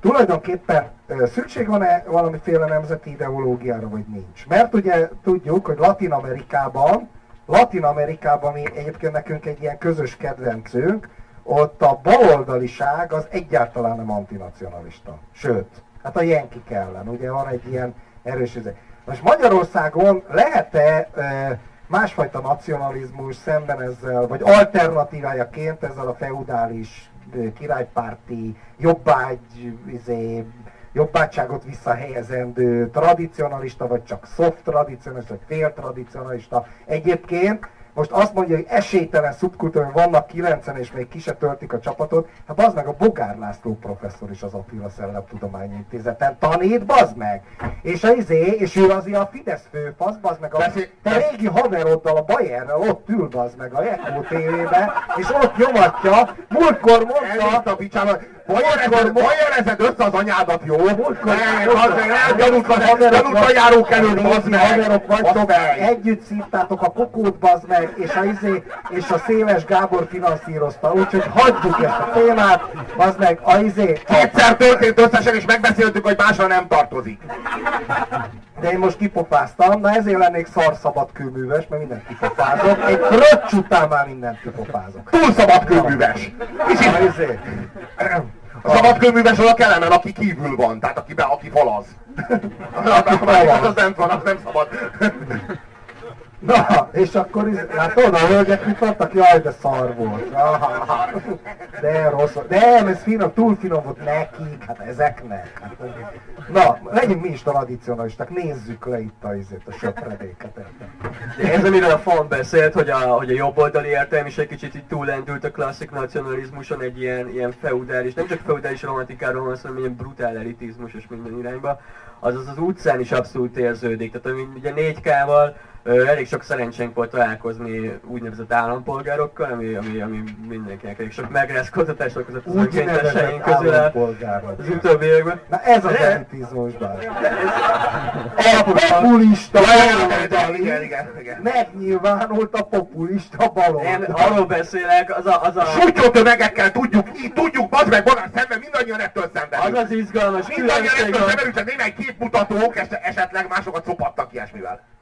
tulajdonképpen szükség van-e valamiféle nemzeti ideológiára, vagy nincs. Mert ugye tudjuk, hogy Latin Amerikában, Latin Amerikában egyébként nekünk egy ilyen közös kedvencünk, ott a baloldaliság az egyáltalán nem antinacionalista. Sőt, hát a jenkik ellen, ugye van egy ilyen erős izé. Most Magyarországon lehet-e e, másfajta nacionalizmus szemben ezzel, vagy alternatívájaként ezzel a feudális királypárti jobbágy, izé, jobbátságot visszahelyezendő tradicionalista, vagy csak soft tradicionalista, vagy fél tradicionalista. Egyébként most azt mondja, hogy esélytelen szubkultúrán vannak kilencen, és még ki se töltik a csapatot, hát bazd meg a Bogár László professzor is az Attila Szellemtudományi Intézeten tanít, bazd meg! És a izé, és ő azért a Fidesz főfasz, bazd meg a Beszél- te régi haveroddal, a Bayernrel ott ül, bazd meg a Echo TV-be, és ott nyomatja, múltkor mondta, Elvitt a picsába. Bajerezed össze az anyádat, jó? Az ne, gyanútlan, járók előtt, bazd meg! Haverok vagytok, együtt szívtátok a kokót, bazd meg, és a, izé, és a Széles Gábor finanszírozta, úgyhogy hagyjuk ezt a témát, bazd meg, a izé, Kétszer történt összesen, és megbeszéltük, hogy másra nem tartozik. de én most kipopáztam, na ezért lennék szarszabad kőműves, mert mindent kipopázok, egy fröccs után már mindent kipopázok. Túl szabadkőműves. Kicsit A izé, A szabadkőműves az a kellemen, aki kívül van, tehát aki, be, aki falaz. Az, az nem van, az nem szabad. Na, és akkor is, hát oda a hölgyek mit mondtak, jaj, de szar volt. De rossz volt. Nem, ez finom, túl finom volt nekik, hát ezeknek. Hát, na, legyünk mi is tradicionalisták, nézzük le itt a, izét, a söpredéket. ez, amiről a fan beszélt, hogy a, hogy a jobboldali értelmiség kicsit így túlendült a klasszik nacionalizmuson egy ilyen, ilyen feudális, nem csak feudális romantikáról van hanem ilyen brutál elitizmus és minden irányba, az az, utcán is abszolút érződik. Tehát ami ugye 4K-val ö, elég sok szerencsénk volt találkozni úgynevezett állampolgárokkal, ami, ami, ami mindenkinek elég sok megrázkodtatás okozott az önkénteseink közül az utóbbi években. Na ez az De- elitizmus, bár. A populista megnyilvánult a populista baloldali. Én arról beszélek, az a, az a, Sútyó tömegekkel tudjuk, így tudjuk, bazd meg magán szemben, mindannyian ettől az szenvedünk. az izgalmas Mindannyian ettől szenvedünk, csak némely képmutatók es- esetleg másokat szopattak ilyesmivel.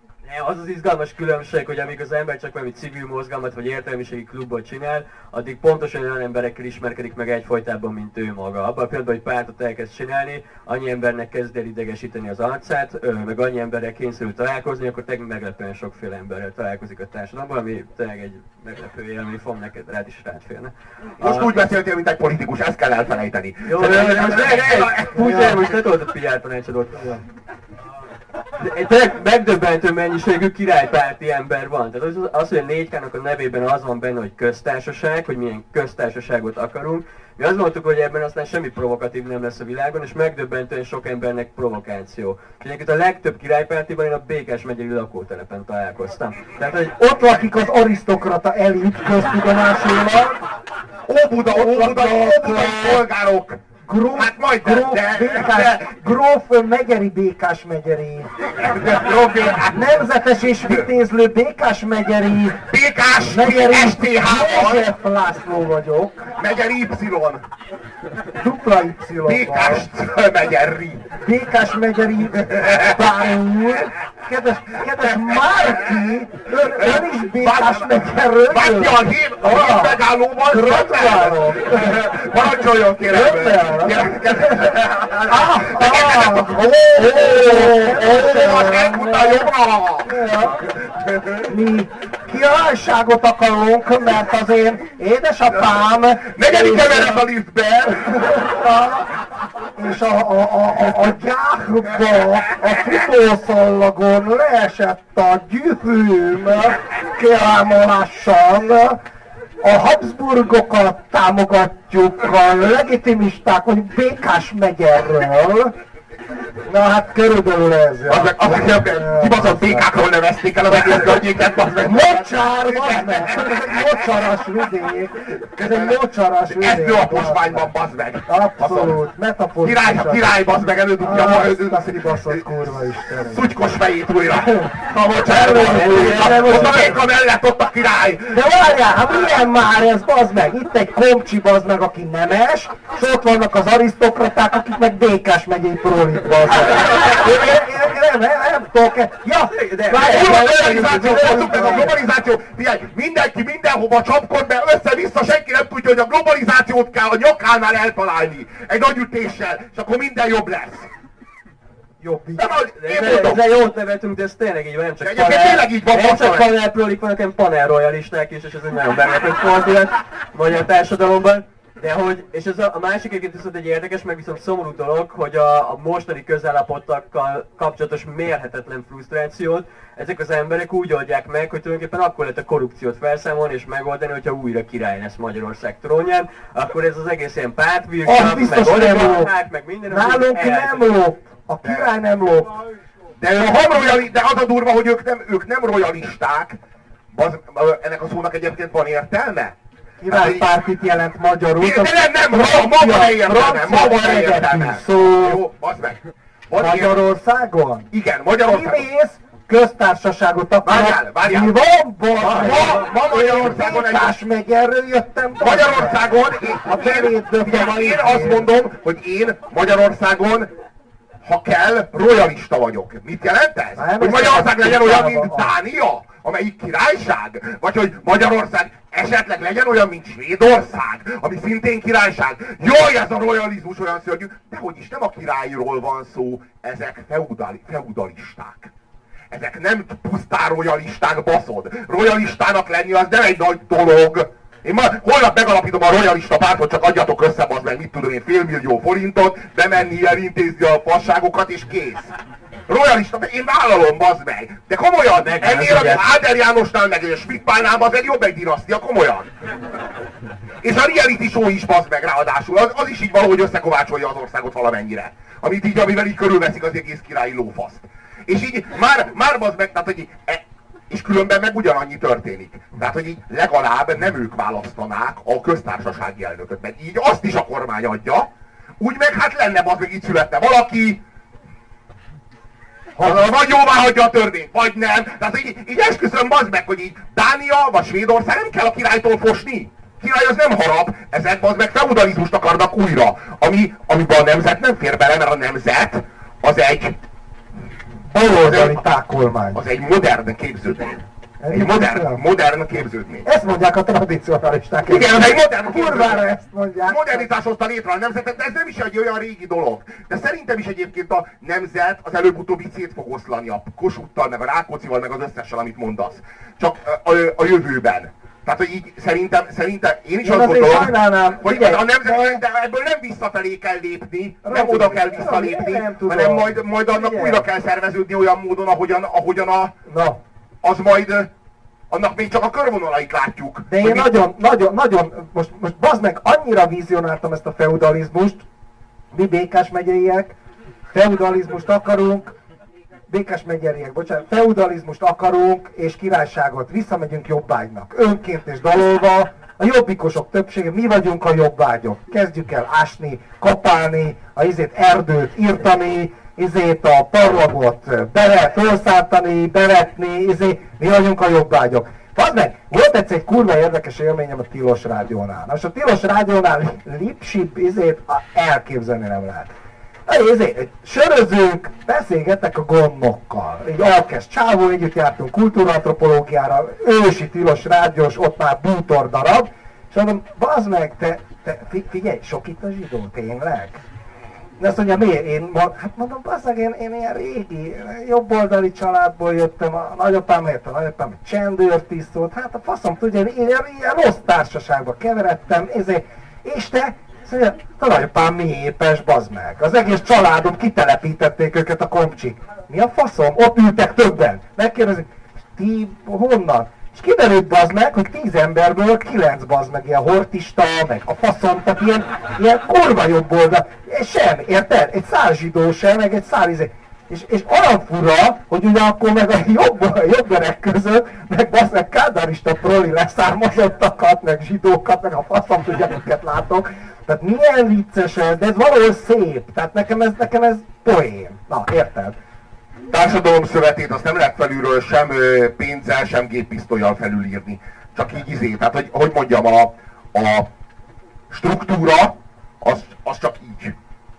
Az az izgalmas különbség, hogy amíg az ember csak valami civil mozgalmat vagy értelmiségi klubot csinál, addig pontosan olyan emberekkel ismerkedik meg egyfolytában, mint ő maga. Abban a pillanatban, hogy pártot elkezd csinálni, annyi embernek kezd el idegesíteni az arcát, meg annyi emberrel kényszerül találkozni, akkor tényleg meglepően sokféle emberrel találkozik a társadalomban, ami tényleg egy meglepő élmény, fog neked rád is rátférne. Most A- úgy beszéltél, mint egy politikus, ezt kell elfelejteni. Jó, most ne tudod a PR tanácsadót. Tényleg megdöbbentő mennyiségű királypárti ember van. Tehát az, az hogy a 4 a nevében az van benne, hogy köztársaság, hogy milyen köztársaságot akarunk. Mi azt mondtuk, hogy ebben aztán semmi provokatív nem lesz a világon, és megdöbbentően sok embernek provokáció. És egyébként a legtöbb királypártiban én a Békás megyei lakótelepen találkoztam. Tehát, hogy Ott lakik az arisztokrata elit köztudomásulag. Óbuda, óbuda, óbudai polgárok! Gróf, Hát majd, gróf, de- békás, de- gróf Megyeri Békás Megyeri. Nemzetes és vitézlő Békás Megyeri. Békás, Megyeri STH-val, József László vagyok. Megyer Y, Dupla Y-val. Békás Megyeri. Békás Megyeri úr. kedves, kedves Márki, ön, ön is Békás megyerről Vágja a hív, a hív megállóban. Gratulálok! Parancsoljon kérem! Mi királyságot akarunk, mert az én édesapám... Negyedik emelet a liftben! és a, a, a, a, a gyákba, a futószallagon leesett a gyűrűm kiámolással. A Habsburgokat támogatjuk, a legitimisták, hogy Békás megyerről. Na hát körülbelül ez. Az meg, az meg, kibaszott békákról nevezték el az egész környéket, az meg. Mocsár, bazd meg! Ez egy mocsaras vidék. Ez egy mocsaras vidék. Esző a posványban, bazd meg! Abszolút, metaforikus. Király, király, bazd meg, elődugja ma, Azt a kibaszott kurva Isten. szutykos fejét újra. A mocsárban, ott a béka mellett, ott a király. De várjál, hát milyen már ez, bazd meg? Itt egy komcsi, bazd meg, aki nemes, és ott vannak az arisztokraták, akik meg Békás megyei prolit, bazd meg. Én- én- én- Nem, nem, nem tudok. Ja, globalizáció? A globalizáció! Figyelj, mindenki mindenhova csapkod be, össze-vissza, senki nem tudja, hogy a globalizációt kell a nyakánál eltalálni. Egy nagy ütéssel, és akkor minden jobb lesz. jobb így. Nem, én mondom, ezzel jót nevetünk, de ez tényleg így van, nem csak Egyébként tényleg így van, nem csak panel prolik hanem panel royalisták is, és ez egy nagyon meglepett fordulat magyar társadalomban. De hogy, és ez a, a másik egyébként viszont egy érdekes, meg viszont szomorú dolog, hogy a, a mostani közállapotokkal kapcsolatos mérhetetlen frusztrációt ezek az emberek úgy oldják meg, hogy tulajdonképpen akkor lehet a korrupciót felszámolni és megoldani, hogyha újra király lesz Magyarország trónján, akkor ez az egész ilyen pártvirkap, meg nem oligarchák, meg minden, Nálunk nem lop. A király nem lop. de, ha royali, de az a durva, hogy ők nem, ők nem royalisták. Baz, ennek a szónak egyébként van értelme? Királypártit jelent magyarul. De nem, nem, ma, ma van értelme, ma van értelme. Szó Jó, bazd meg. Magyarországon? Igen, Magyarországon. Kimész, köztársaságot akarok. Várjál, várjál. Mi van, bazd Ma, meg? ma Magyarországon egy... Békás megyerről jöttem. meg. Magyarországon, A belét a én azt mondom, hogy én Magyarországon, ha kell, royalista vagyok. Mit jelent ez? Nem Hogy Magyarország legyen olyan, mint. Dánia, amelyik királyság? Vagy hogy Magyarország esetleg legyen olyan, mint Svédország, ami szintén királyság? Jaj, ez a royalizmus olyan szörnyű. De hogy is, nem a királyról van szó, ezek feudali, feudalisták. Ezek nem pusztán royalisták, baszod. Royalistának lenni az nem egy nagy dolog. Én ma holnap megalapítom a royalista pártot, csak adjatok össze, bazd meg, mit tudom én, fél millió forintot, bemenni elintézni a fasságokat, és kész. Royalista, de én vállalom, bazd meg. De komolyan, Meg- ennél az Áder Jánosnál, meg a Schmidt-Pálnál, az egy jobb egy dinasztia, komolyan. És a reality show is bazd meg ráadásul, az, az is így valahogy összekovácsolja az országot valamennyire. Amit így, amivel így körülveszik az egész királyi lófaszt. És így már, már bazd meg, tehát hogy e, és különben meg ugyanannyi történik. Tehát, hogy így legalább nem ők választanák a köztársasági elnököt, meg így azt is a kormány adja, úgy meg hát lenne bazd meg így születne valaki, ha vagy jóvá hagyja a törvényt, vagy nem. Tehát így, így esküszöm, bazd meg, hogy így Dánia vagy Svédország nem kell a királytól fosni. Király az nem harap, ezek bazd meg feudalizmust akarnak újra. Ami, amiben a nemzet nem fér bele, mert a nemzet az egy, Baloldali tákolmány. az egy modern képződmény. Egy modern, modern képződmény. Ezt mondják a tradicionalisták. Igen, ez egy modern Kurvára ezt mondják. Modernitás hozta létre a nemzetet, de ez nem is egy olyan régi dolog. De szerintem is egyébként a nemzet az előbb-utóbb így szét fog oszlani a Kossuthtal, meg a Rákóczival, meg az összessel, amit mondasz. Csak a, a, a jövőben. Tehát, hogy így szerintem, szerintem én is Én azt gondolom, sajnálnám, hogy figyelj, a nemzet, de- de ebből nem visszafelé kell lépni, nem Robi, oda kell visszalépni, nem tudom. hanem majd, majd annak Figyelj. újra kell szerveződni olyan módon, ahogyan, ahogyan a, Na, az majd, annak még csak a körvonalait látjuk. de én nagyon, nagyon, nagyon, most, most bazd meg, annyira vizionáltam ezt a feudalizmust, mi Békás megyeiek, feudalizmust akarunk, Békás megyeriek, bocsánat, feudalizmust akarunk, és királyságot, visszamegyünk jobbágynak, önként és dalolva, a jobbikosok többsége, mi vagyunk a jobbágyok. Kezdjük el ásni, kapálni, a izét erdőt írtani, izét a parlagot bele, felszálltani, bevetni, izé, mi vagyunk a jobbágyok. Bazd meg, volt egyszer egy kurva érdekes élményem a Tilos Rádiónál. Most a Tilos Rádiónál lipsip izét elképzelni nem lehet. Ezért, sörözünk, beszélgetek a gondokkal. Egy alkes csávó, együtt jártunk kultúrantropológiára, ősi, tilos, rádiós, ott már bútor darab, és mondom, bazd meg, te, te figyelj, sok itt a zsidó, tényleg? De azt mondja, miért? Én, hát mondom, basszag, én, én ilyen régi, jobboldali családból jöttem, a nagyapám ért, a nagyapám egy csendőrtiszt volt, hát a faszom tudja, én ilyen, ilyen rossz társaságba keveredtem, ezért, és te, a nagyapám mi épes, bazd meg. Az egész családom kitelepítették őket a komcsik. Mi a faszom? Ott ültek többen. Megkérdezik, ti honnan? És kiderült bazd meg, hogy tíz emberből kilenc bazd meg ilyen hortista, meg a faszom, tehát ilyen, ilyen kurva jobb oldal. Sem, érted? Egy száz zsidó sem, meg egy száz izé. És, és olyan fura, hogy ugyanakkor meg a jobb, jobberek között, meg bazd meg kádarista proli leszármazottakat, meg zsidókat, meg a faszom tudja, akiket látok. Tehát milyen vicces ez, de ez valahol szép. Tehát nekem ez, nekem ez poén. Na, érted? társadalom szövetét azt nem lehet felülről sem pénzzel, sem géppisztolyjal felülírni. Csak így izé. Tehát, hogy, hogy mondjam, a, a struktúra az, az csak így.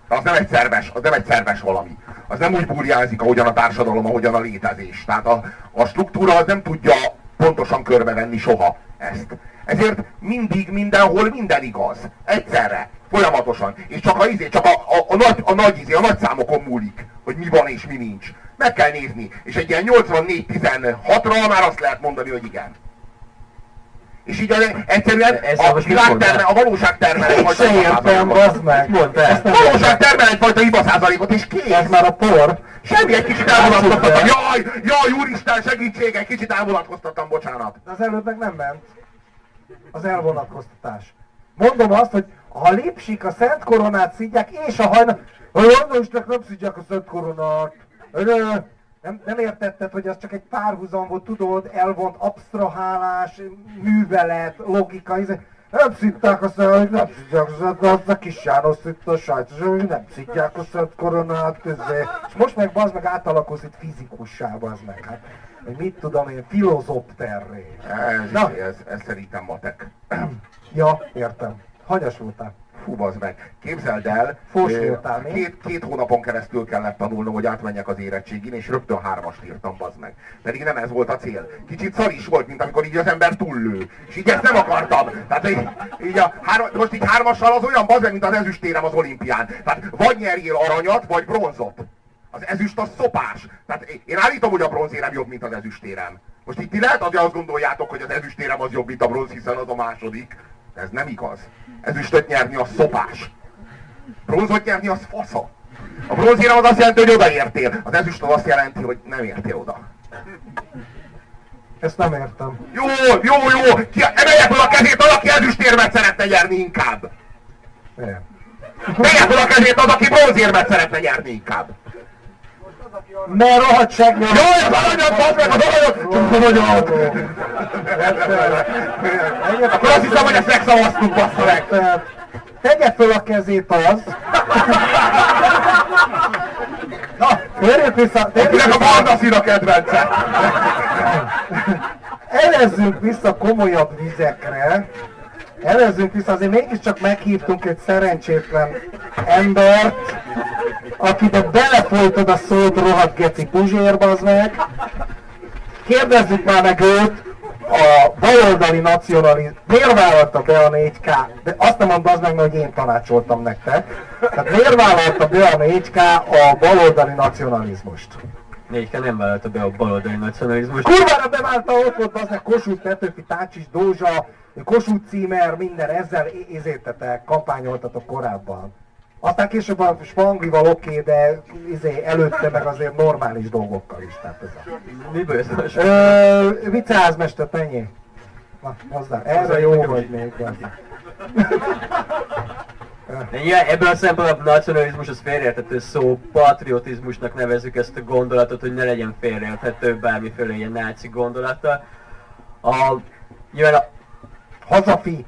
Az nem egy szerves, az nem egy szerves valami. Az nem úgy burjázik, ahogyan a társadalom, ahogyan a létezés. Tehát a, a struktúra az nem tudja pontosan körbevenni soha ezt. Ezért mindig, mindenhol minden igaz. Egyszerre. Folyamatosan. És csak a, izé, csak a, a, a, nagy, a nagy izé, a nagy számokon múlik, hogy mi van és mi nincs. Meg kell nézni. És egy ilyen 84-16-ra már azt lehet mondani, hogy igen. És így egyszerűen Ez a, világterme, a valóság termel egyfajta hibaszázalékot. A valóság termel egyfajta hibaszázalékot, és kész. Ez már a por. Semmi, egy kicsit elvonatkoztattam. Jaj, jaj, úristen, segítség, egy kicsit elvonatkoztattam, bocsánat. De az előbb meg nem ment. Az elvonatkoztatás. Mondom azt, hogy a lipsik, a Szent Koronát szidják, és a hajna... A Jannosnak nem szidják a Szent Koronát. Nem, nem értetted, hogy az csak egy párhuzam volt, tudod, elvont absztrahálás, művelet, logika, izé. Nem szitták a szent, nem szitják a szent, az a kis János szitta a sajtos, nem szitják a szent koronát, izé. És most meg bazd meg átalakulsz itt fizikussá, bazd meg. Hát, hogy mit tudom én, filozopterré. Ez, Na. ez, ez szerintem matek. ja, értem. Hanyas voltál? Fú, bazd meg. Képzeld el, két, két hónapon keresztül kellett tanulnom, hogy átmenjek az érettségin, és rögtön hármast írtam, bazd meg. Pedig nem ez volt a cél. Kicsit szar is volt, mint amikor így az ember túllő. És így ezt nem akartam. Tehát így, így a három, most így hármassal az olyan bazd meg, mint az ezüstérem az olimpián. Tehát vagy nyerjél aranyat, vagy bronzot. Az ezüst az szopás. Tehát én állítom, hogy a bronzérem jobb, mint az ezüstérem. Most itt ti lehet azért azt gondoljátok, hogy az ezüstérem az jobb, mint a bronz, hiszen az a második. Ez nem igaz. Ezüstöt nyerni az szopás. Bronzot nyerni az fasza. A bronzérem az azt jelenti, hogy odaértél. Az ezüst az azt jelenti, hogy nem értél oda. Ezt nem értem. Jó, jó, jó! Ki, emelje fel a kezét az, aki ezüstérmet szeretne nyerni inkább! Emelje fel a kezét az, aki bronzérmet szeretne nyerni inkább! Mert rohadt segnyom! Jaj, az aranyat, basz meg az aranyat! Csak az aranyat! Akkor azt hiszem, hogy ezt megszavaztuk, bassza meg! Tegye föl a kezét az! Na, térjük vissza! Térjük a barna szín a kedvence! Elezzünk vissza komolyabb vizekre. Elezzünk vissza, azért mégiscsak meghívtunk egy szerencsétlen embert, akibe belefolytod a szót rohadt geci puzsérba, az meg. Kérdezzük már meg őt, a baloldali nacionalizmus, miért vállalta be a 4K? De azt nem mondom az meg, hogy én tanácsoltam nektek. Tehát miért vállalta be a 4K a baloldali nacionalizmust? 4K nem vállalta be a baloldali nacionalizmust. Kurvára beválta, ott volt az meg Kossuth, Petőfi, Tácsis, Dózsa, Kossuth címer, minden ezzel ézétetek, kampányoltatok korábban. Aztán később a spanglival oké, okay, de izé, előtte meg azért normális dolgokkal is. Tehát ez a... Miből ez a Viceházmester, ennyi. Na, hozzá. Erre jó vagy még. Ja, ebből a szempontból a nacionalizmus az félreérthető szó, patriotizmusnak nevezzük ezt a gondolatot, hogy ne legyen félreérthető bármiféle ilyen náci gondolata. A, nyilván a... Hazafi,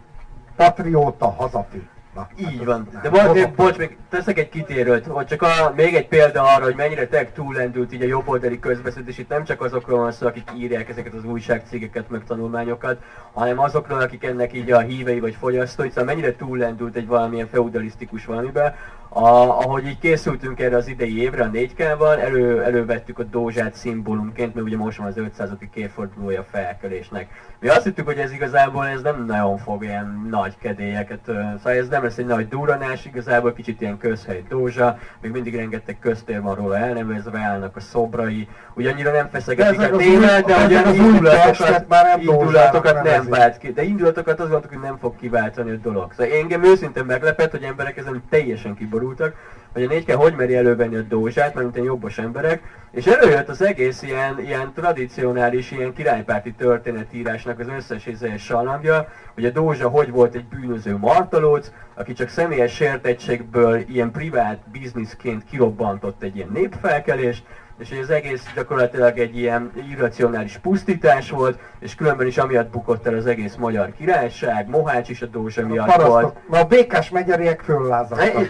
patrióta, hazafi. Na, Így hát van. De volt, bocs, még teszek egy kitérőt, hogy csak a, még egy példa arra, hogy mennyire tech túlendült így a jobboldali közbeszéd, itt nem csak azokról van szó, akik írják ezeket az újságcikkeket, meg tanulmányokat, hanem azokról, akik ennek így a hívei vagy fogyasztói, szóval mennyire túlendült egy valamilyen feudalisztikus valamibe, a, ahogy így készültünk erre az idei évre a 4 elő, elővettük a Dózsát szimbólumként, mert ugye most van az 500. évfordulója felkelésnek. Mi azt hittük, hogy ez igazából ez nem nagyon fog ilyen nagy kedélyeket, szóval ez nem lesz egy nagy duranás, igazából kicsit ilyen közhely Dózsa, még mindig rengeteg köztér van róla elnevezve, állnak a szobrai, ugye annyira nem feszegetik a témát, de ugye az indulatokat, már nem indulatokat nem vált ki, de indulatokat azt gondoltuk, hogy nem fog kiváltani a dolog. Szóval engem őszintén meglepett, hogy emberek ezen teljesen kiborultak, hogy a 4 hogy meri elővenni a dózsát, mert mint jobbos emberek, és előjött az egész ilyen, ilyen tradicionális, ilyen királypárti történetírásnak az összes izés salambja, hogy a Dózsa hogy volt egy bűnöző martalóc, aki csak személyes sértettségből ilyen privát bizniszként kirobbantott egy ilyen népfelkelést, és hogy az egész gyakorlatilag egy ilyen irracionális pusztítás volt, és különben is amiatt bukott el az egész magyar királyság, Mohács is a Dózsa miatt a volt. Na a békás megyeriek föllázadtak.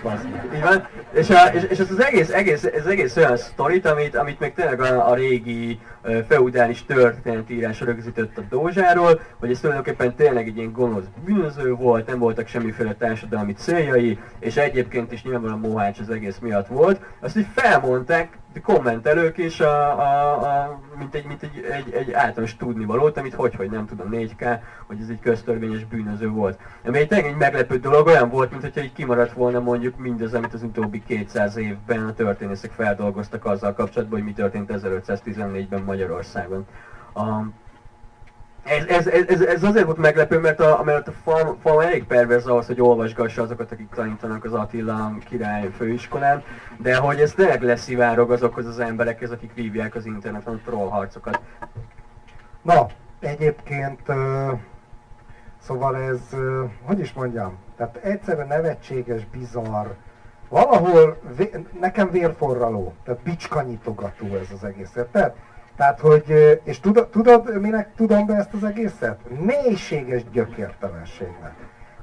Így van, és, a, és, és ez az egész, egész, ez egész olyan sztorit, amit, amit még tényleg a, a régi feudális történetírás rögzített a Dózsáról, hogy ez tulajdonképpen tényleg egy ilyen gonosz bűnöző volt, nem voltak semmiféle társadalmi céljai, és egyébként is nyilván a Mohács az egész miatt volt. Azt így felmondták, kommentelők is, a, a, a, mint, egy, mint egy, egy, egy általános tudnivalót, amit hogy, hogy nem tudom, 4K, hogy ez egy köztörvényes bűnöző volt. Ami egy tényleg egy meglepő dolog, olyan volt, mint hogyha így kimaradt volna mondjuk mindaz, amit az utóbbi 200 évben a történészek feldolgoztak azzal kapcsolatban, hogy mi történt 1514-ben Magyarországon. A, ez, ez, ez, ez, azért volt meglepő, mert a, mert a fal, fal elég perverz ahhoz, hogy olvasgassa azokat, akik tanítanak az Attila király főiskolán, de hogy ez tényleg leszivárog azokhoz az emberekhez, akik vívják az interneten a troll harcokat. Na, egyébként, szóval ez, hogy is mondjam, tehát egyszerűen nevetséges, bizarr, valahol vé, nekem vérforraló, tehát bicskanyitogató ez az egész, érted? Tehát, hogy, és tudod, tudod, minek tudom be ezt az egészet? Mélységes gyökértelenségnek.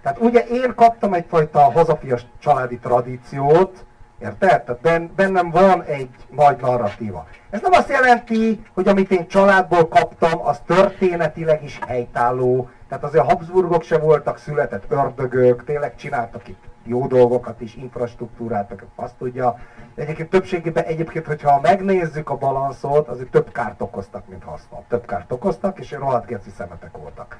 Tehát ugye én kaptam egyfajta hazafias családi tradíciót, érted? Tehát bennem van egy nagy narratíva. Ez nem azt jelenti, hogy amit én családból kaptam, az történetileg is helytálló. Tehát azért a Habsburgok se voltak született ördögök, tényleg csináltak itt jó dolgokat is, infrastruktúrát, azt tudja. Egyébként többségében, egyébként, hogyha megnézzük a balanszot, azért több kárt okoztak, mint hasznot. Több kárt okoztak, és rohadt geci szemetek voltak.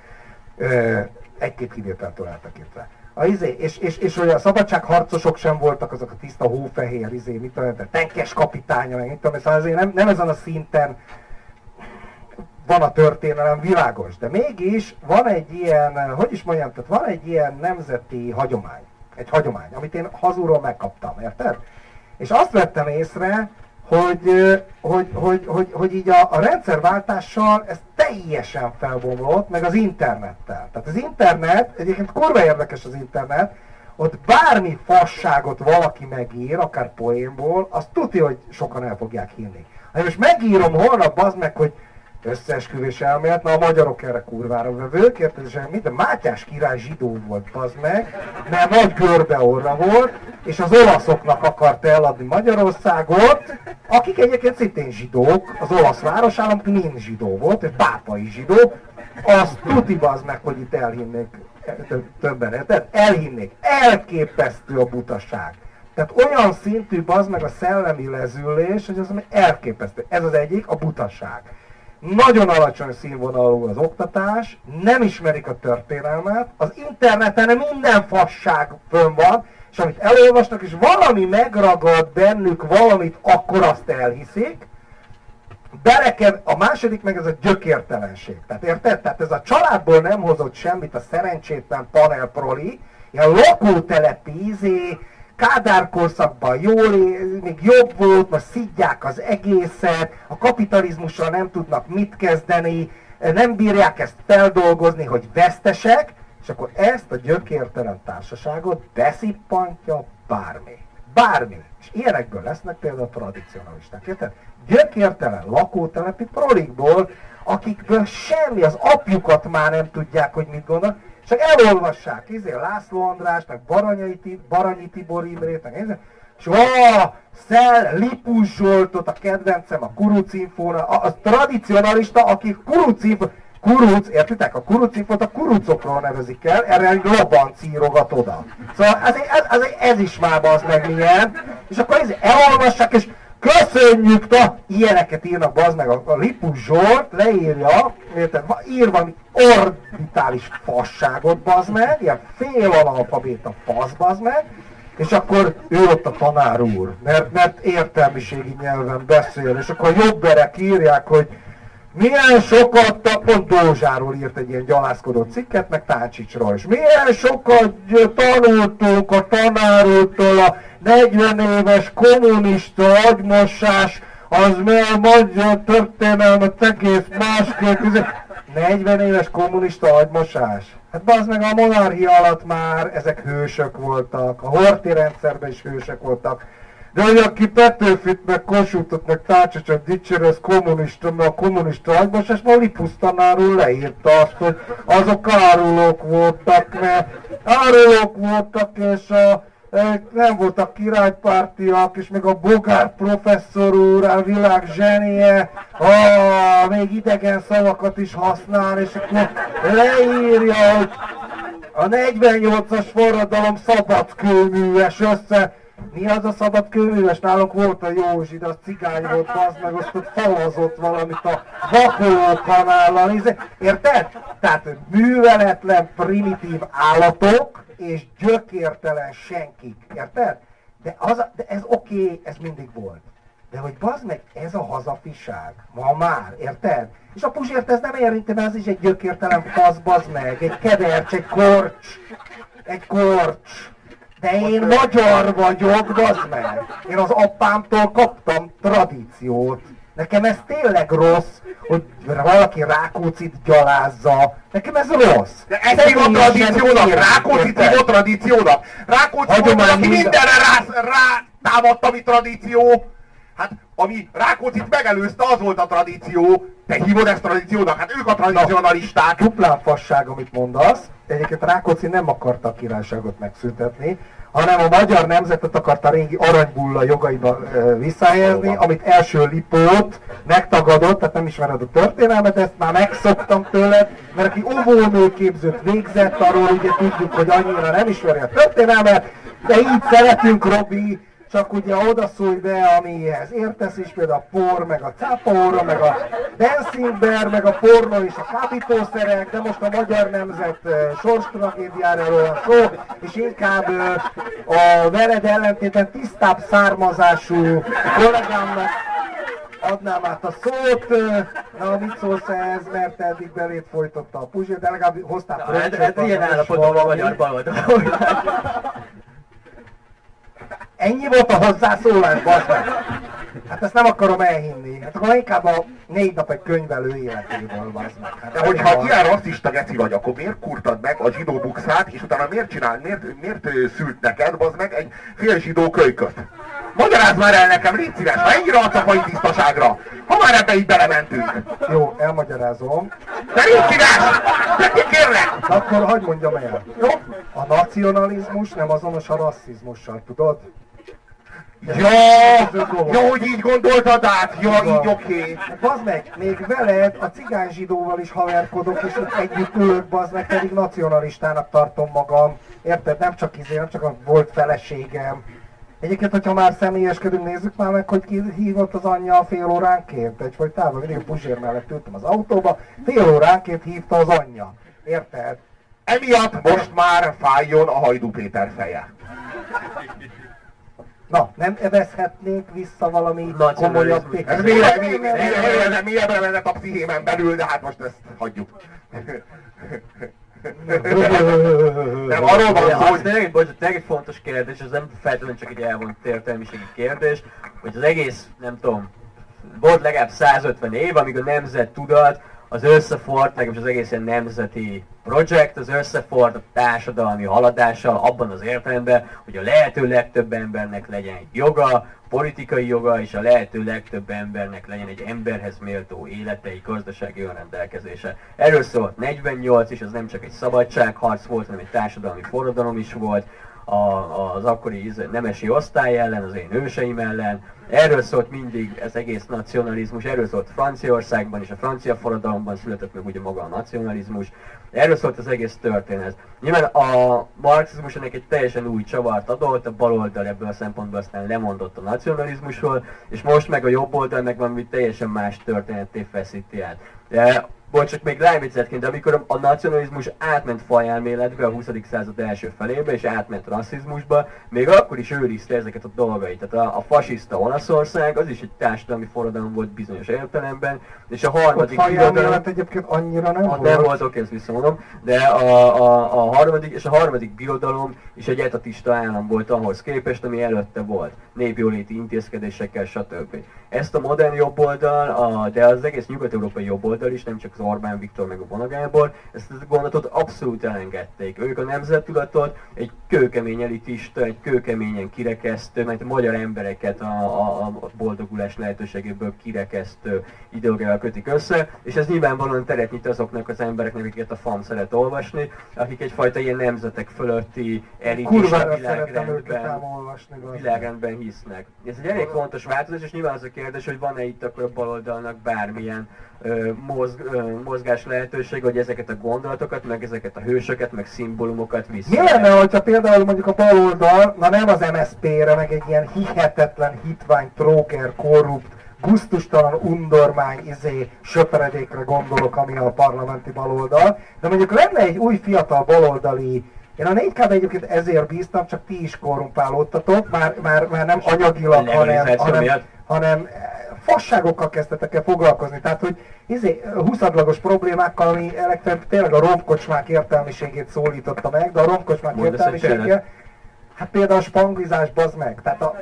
Egy-két kivételtől eltekintve. A izé, és, és, és hogy a szabadságharcosok sem voltak azok a tiszta hófehér, izé, mit tudom, de tenkes kapitánya, meg mit tudom, szóval azért nem, nem ezen a szinten van a történelem világos, de mégis van egy ilyen, hogy is mondjam, tehát van egy ilyen nemzeti hagyomány egy hagyomány, amit én hazúról megkaptam, érted? És azt vettem észre, hogy, hogy, hogy, hogy, hogy így a, a rendszerváltással ez teljesen felbomlott, meg az internettel. Tehát az internet, egyébként kurva érdekes az internet, ott bármi fasságot valaki megír, akár poénból, azt tudja, hogy sokan el fogják hinni. Ha most megírom holnap, az meg, hogy összeesküvés elmélet, na a magyarok erre kurvára vevők, érted, mint a Mátyás király zsidó volt, az meg, mert nagy görbe orra volt, és az olaszoknak akart eladni Magyarországot, akik egyébként szintén zsidók, az olasz városállam mind zsidó volt, és pápai zsidó, azt tuti az meg, hogy itt elhinnék többen, érted? Elhinnék. Elképesztő a butaság. Tehát olyan szintű az meg a szellemi lezülés, hogy az elképesztő. Ez az egyik, a butaság nagyon alacsony színvonalú az oktatás, nem ismerik a történelmet, az interneten minden fasság fönn van, és amit elolvasnak, és valami megragad bennük valamit, akkor azt elhiszik, Belekev, a második meg ez a gyökértelenség. Tehát érted? Tehát ez a családból nem hozott semmit a szerencsétlen panel proli, ilyen lakótelepi izé, Kádár korszakban jól, még jobb volt, most szidják az egészet, a kapitalizmussal nem tudnak mit kezdeni, nem bírják ezt feldolgozni, hogy vesztesek, és akkor ezt a gyökértelen társaságot beszippantja bármi. Bármi. És ilyenekből lesznek például tradicionalisták. Érted? Gyökértelen lakótelepi prolikból, akikből semmi, az apjukat már nem tudják, hogy mit gondolnak, csak elolvassák, izé, László András, meg Baranyai, Baranyi Tibor Imrét, meg izé, és ó, Szel, Lipus Zsoltot, a kedvencem, a Kurucinfóra, a, a tradicionalista, aki Kurucinfó, kuruc, értitek? A kurucifot a kurucokról nevezik el, erre egy lobanc írogat oda. Szóval ez, ez, ez, ez is már az meg milyen. És akkor ez, elolvassák, és köszönjük, ta, ilyeneket írnak, bazd meg, a, a Lipus Zsolt leírja, érted, ír valami orbitális fasságot, bazd meg, ilyen fél analfabéta fasz, bazd meg, és akkor ő ott a tanár úr, mert, mert értelmiségi nyelven beszél, és akkor jobberek írják, hogy milyen sokat, pont Dózsáról írt egy ilyen gyalászkodó cikket, meg Táncsicsról is. Milyen sokat tanultunk a tanárútól a 40 éves kommunista agymosás, az a magyar történelmet egész másképp. 40 éves kommunista agymosás. Hát az meg a monarchia alatt már ezek hősök voltak, a horti rendszerben is hősök voltak. De hogy aki Petőfit, meg Kossuthot, meg Tácsacsot dicsér, az kommunista, mert a kommunista agymosás, ma Lipusz tanáról leírta azt, hogy azok árulók voltak, mert árulók voltak, és a nem voltak királypártiak, és meg a Bogár professzor úr, a világ zsenie, a, még idegen szavakat is használ, és akkor leírja, hogy a 48-as forradalom szabadkőműves össze, mi az a szabad kőműves? Nálunk volt a Józsi, de az cigány volt, az meg azt ott falazott valamit a vakoló kanállal. Érted? Tehát műveletlen, primitív állatok, és gyökértelen senkik, érted? De, az, de ez oké, okay, ez mindig volt. De hogy bazd meg, ez a hazafiság, ma már, érted? És a Puzsért ez nem érinti, mert az is egy gyökértelen fasz, bazd meg, egy kevercs, egy korcs, egy korcs. De én magyar vagyok, bazd meg. Én az apámtól kaptam tradíciót. Nekem ez tényleg rossz, hogy valaki Rákócit gyalázza. Nekem ez rossz. De ez hív a tradíciónak, Rákócit hív a tradíciónak. Rákóczi volt, aki mindenre rá, rá támadt, ami tradíció. Hát, ami Rákócit megelőzte, az volt a tradíció. Te hívod ezt tradíciónak? Hát ők a tradicionalisták. Duplán fasság, amit mondasz. Egyébként Rákóczi nem akarta a királyságot megszüntetni, hanem a magyar nemzetet akarta a régi aranybulla jogaiba e, visszahelyezni, amit első Lipót megtagadott, tehát nem ismered a történelmet, ezt már megszoktam tőled, mert aki óvónőképzőt végzett, arról ugye tudjuk, hogy annyira nem ismeri a történelmet, de így szeretünk, Robi, csak ugye oda szólj be, amihez értesz is, például a por, meg a cápaóra, meg a bear, meg a porno és a kábítószerek, de most a magyar nemzet sors tragédiáról van szó, és inkább a veled ellentéten tisztább származású kollégámnak adnám át a szót, na mit szólsz ez, mert eddig belét folytotta a Puzsér, de legalább hoztál Na, hát, hát ilyen állapotban a magyar baloldal. Ennyi volt a hozzászólás, bazd meg. Hát ezt nem akarom elhinni. Hát akkor inkább a négy nap egy könyvelő életéből, bazd meg. Hát De hogyha ilyen rasszista geci vagy, akkor miért kurtad meg a zsidó bukszát, és utána miért csinál, miért, miért szült neked, bazd meg, egy fél zsidó kölyköt? Magyarázd már el nekem, légy szíves, ha ennyire adsz a fai tisztaságra, ha már ebbe így belementünk. Jó, elmagyarázom. De légy szíves! De kérlek! Akkor hagyd mondjam el. Jó? A nacionalizmus nem azonos a rasszizmussal, tudod? Ja, ja, hogy így gondoltad át? Ja, így oké. Okay. Bazd meg, még veled a cigány zsidóval is haverkodok, és ott együtt ülök, bazd meg, pedig nacionalistának tartom magam. Érted? Nem csak izé, nem csak a volt feleségem. Egyébként, hogyha már személyeskedünk, nézzük már meg, hogy ki hívott az anyja a fél óránként. Egyfolytában mindig Puzsér mellett ültem az autóba, fél óránként hívta az anyja. Érted? Emiatt most már fájjon a Hajdú Péter feje. Na, nem evezhetnék vissza valami komolyabb Ez mélyebbre vezet a pszichémen belül, de hát most ezt hagyjuk. nem, arról van szó, hogy... Tényleg, bocs, tényleg egy fontos kérdés, ez nem feltétlenül csak egy elvont értelmiségi kérdés, hogy az egész, nem tudom, volt legalább 150 év, amíg a nemzet tudat az összefort, nekem az egész ilyen nemzeti projekt, az összefort a társadalmi haladással abban az értelemben, hogy a lehető legtöbb embernek legyen egy joga, politikai joga, és a lehető legtöbb embernek legyen egy emberhez méltó életei, gazdasági önrendelkezése. Erről szólt 48, és ez nem csak egy szabadságharc volt, hanem egy társadalmi forradalom is volt, a, az akkori íz- nemesi osztály ellen, az én őseim ellen. Erről szólt mindig ez egész nacionalizmus, erről szólt Franciaországban és a francia forradalomban született meg ugye maga a nacionalizmus. Erről szólt az egész történet. Nyilván a marxizmus ennek egy teljesen új csavart adott, a baloldal ebből a szempontból aztán lemondott a nacionalizmusról, és most meg a jobb oldal meg valami teljesen más történetté feszíti át. De Bocs, csak még ráviccetként, de amikor a nacionalizmus átment fajelméletbe a 20. század első felébe, és átment rasszizmusba, még akkor is őrizte ezeket a dolgait. Tehát a, a fasiszta Olaszország, az is egy társadalmi forradalom volt bizonyos értelemben, és a Ott harmadik fajelmélet egyébként annyira nem a volt. nem volt, oké, ezt visszamondom, de a, a, a harmadik és a harmadik birodalom is egy etatista állam volt ahhoz képest, ami előtte volt. Népjóléti intézkedésekkel, stb. Ezt a modern jobboldal, a, de az egész nyugat-európai jobboldal is, nem csak az Orbán Viktor meg a Bona Gábor, ezt a gondolatot abszolút elengedték. Ők a nemzettudatot egy kőkemény elitista, egy kőkeményen kirekesztő, mert a magyar embereket a, a, a boldogulás lehetőségéből kirekesztő ideológiával kötik össze, és ez nyilvánvalóan teret nyit azoknak az embereknek, akiket a FAM szeret olvasni, akik egyfajta ilyen nemzetek fölötti elitista világrendben, világrendben hisznek. Ez egy elég fontos változás, és nyilván az a kérdés, hogy van-e itt akkor a baloldalnak bármilyen ö, mozg, ö, mozgás lehetőség, hogy ezeket a gondolatokat, meg ezeket a hősöket, meg szimbólumokat Mi vissza. lenne, hogyha például mondjuk a baloldal, na nem az MSZP-re, meg egy ilyen hihetetlen hitvány, tróker, korrupt, gusztustalan undormány, izé, söpredékre gondolok, ami a parlamenti baloldal, de mondjuk lenne egy új fiatal baloldali én a 4 egyébként ezért bíztam, csak ti is korrumpálódtatok, már, már, már nem anyagilag, hanem, hanem, hanem eh, fasságokkal kezdtetek el foglalkozni. Tehát, hogy izé, huszadlagos problémákkal, ami elektronikus, tényleg a romkocsmák értelmiségét szólította meg, de a romkocsmák értelmisége, hát például a spanglizás, bazd meg. Tehát a,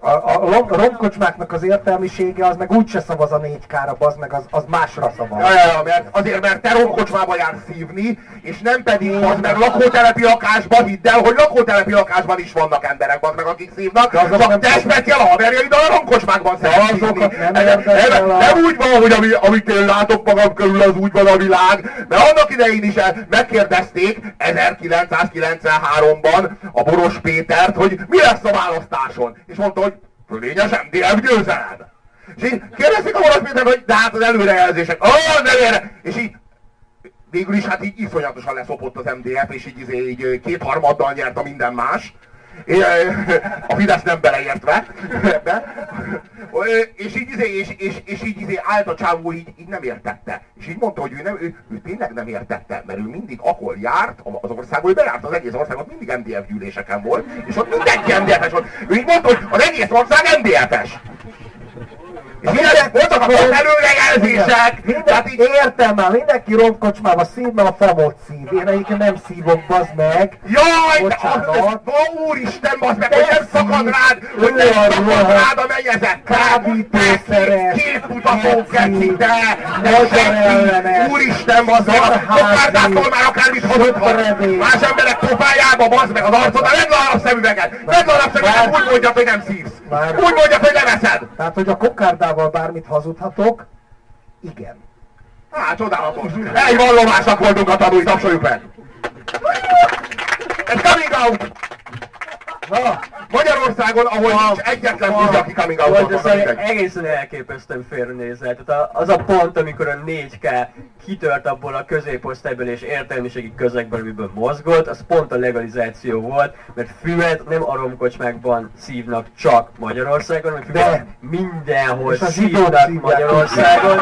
a, a rom- romkocsmáknak az értelmisége az meg úgyse szavaz a 4K-ra, bazd meg, az, az másra szavaz. Ja, ja, ja, mert azért, mert te romkocsmába jársz szívni, és nem pedig az meg lakótelepi lakásban, hidd el, hogy lakótelepi lakásban is vannak emberek, az meg akik szívnak, De azok csak nem- te speciál a haverjaiddal a romkocsmákban szívni. nem nem, a- nem úgy van, hogy ami, amit én látok magam körül, az úgy van a világ, mert annak idején is el- megkérdezték 1993-ban a Boros Pétert, hogy mi lesz a választáson, és mondta, hogy fölényes MDF győzelem. És így kérdezték a Boros Pétert, hogy de hát az előrejelzések, ó, nem érde, és így végül is hát így iszonyatosan leszopott az MDF, és így, izé, így kétharmaddal nyert a minden más. É, A Fidesz nem beleértve ebbe. És így, izé, és, és, és így izé állt a csávó, így, így nem értette. És így mondta, hogy ő, nem, ő, ő tényleg nem értette, mert ő mindig ahol járt az országban, ő bejárt az egész országot, mindig MDF gyűléseken volt, és ott mindenki MDF-es volt. Ő így mondta, hogy az egész ország MDF-es. És ilyen voltak a rossz előrejelzések, tehát így, Értem már, mindenki romkocsmába szív, mert a famot szív. Én egyébként nem szívok, bazd meg. Jaj, de az, Bocsánat. az, úristen, bazd meg, hogy nem szakad rád, hogy nem szakad rád a menyezet. kábítószeres, geci, keci, de, de senki, úristen, bazd meg, a szarházi, kopárdától már akármit söpredék. Más emberek pofájába, bazd meg az arcodra, vedd le a napszemüveget, vedd le a napszemüveget, Már- úgy mondjad, hogy nem szívsz. Úgy mondjad, hogy nem eszed. Tehát, hogy a kokárdával bármit hazudhatok, igen. Hát, csodálatos. Egy vallomásnak voltunk a tanúi, tapsoljuk meg. Ez coming out! Magyarországon, ahol nincs egyetlen aki coming out mindegy. egészen elképesztően félrenézel. Tehát a- az a pont, amikor a 4K kitört abból a középosztályből és értelmiségi közegből, amiből mozgott, az pont a legalizáció volt, mert füvet nem aromkocsmákban szívnak csak Magyarországon, hanem De. mindenhol És a szívnak. Magyarországon.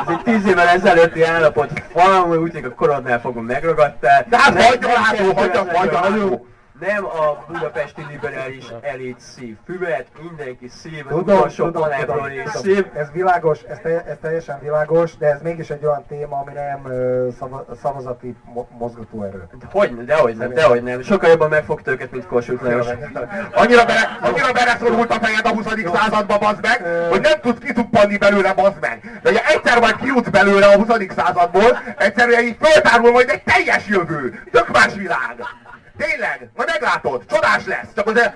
Ez egy tíz évvel ezelőtti állapot, valami úgy a korodnál fogom megragadtál. De hát hagyja látó, hagyja- hagyja a látó. Nem a budapesti liberális elit szív füvet, mindenki szív, Tudom, is tudom. szív. Ez világos, ez, te, ez teljesen világos, de ez mégis egy olyan téma, ami nem szava, szavazati mo- mozgatóerő. Hogy, dehogy nem, dehogy nem. Sokkal jobban megfogta őket, mint Kossuth Lajos. Annyira, bele, annyira beleszorult a fejed a 20. századba, bazd meg, hogy nem tudsz kituppanni belőle, bazd meg. De ugye egyszer majd kijutsz belőle a 20. századból, egyszerűen így föltárul majd egy teljes jövő. Tök más világ. Tényleg, majd meglátod, csodás lesz. Csak az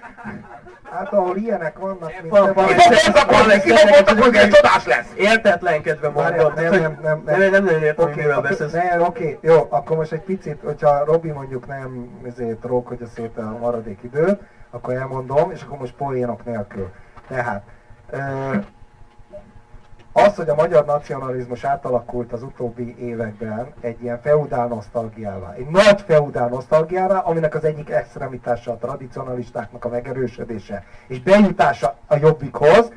Hát ahol ilyenek vannak, mint Van- van- kifokoztak, hogy ez csodás lesz! Értetlenkedve mondom, nem, nem, nem, nem, nem, nem, nem értem, Oké, miről oké, beszélsz. ne, Oké, jó, akkor most egy picit, hogyha Robi mondjuk nem ezért rókodja szét a maradék időt, akkor elmondom, és akkor most poénok nélkül. Tehát, az, hogy a magyar nacionalizmus átalakult az utóbbi években egy ilyen feudál nosztalgiává, egy nagy feudál nosztalgiává, aminek az egyik extremitása a tradicionalistáknak a megerősödése és bejutása a jobbikhoz,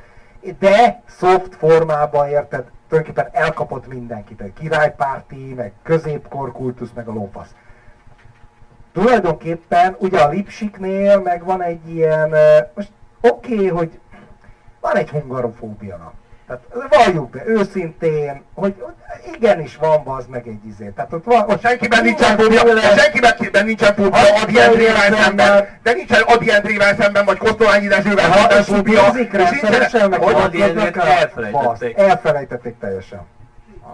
de soft formában érted, tulajdonképpen elkapott mindenkit, egy királypárti, meg középkorkultusz, meg a lófasz. Tulajdonképpen ugye a Lipsiknél meg van egy ilyen, most oké, okay, hogy van egy hungarofóbia. Tehát valljuk be őszintén, hogy hogy igenis van az meg egy izé. Tehát ott van, ott Senkiben nincsen fóbia, senkiben nincsen fóbia Hát, Adi Endrével szemben, már- de nincsen Adi Endrével szemben, vagy Kosztolányi Dezsővel Ha szemben fóbia, és nincsen, hogy Adriánet rá, elfelejtették. Elfelejtették teljesen.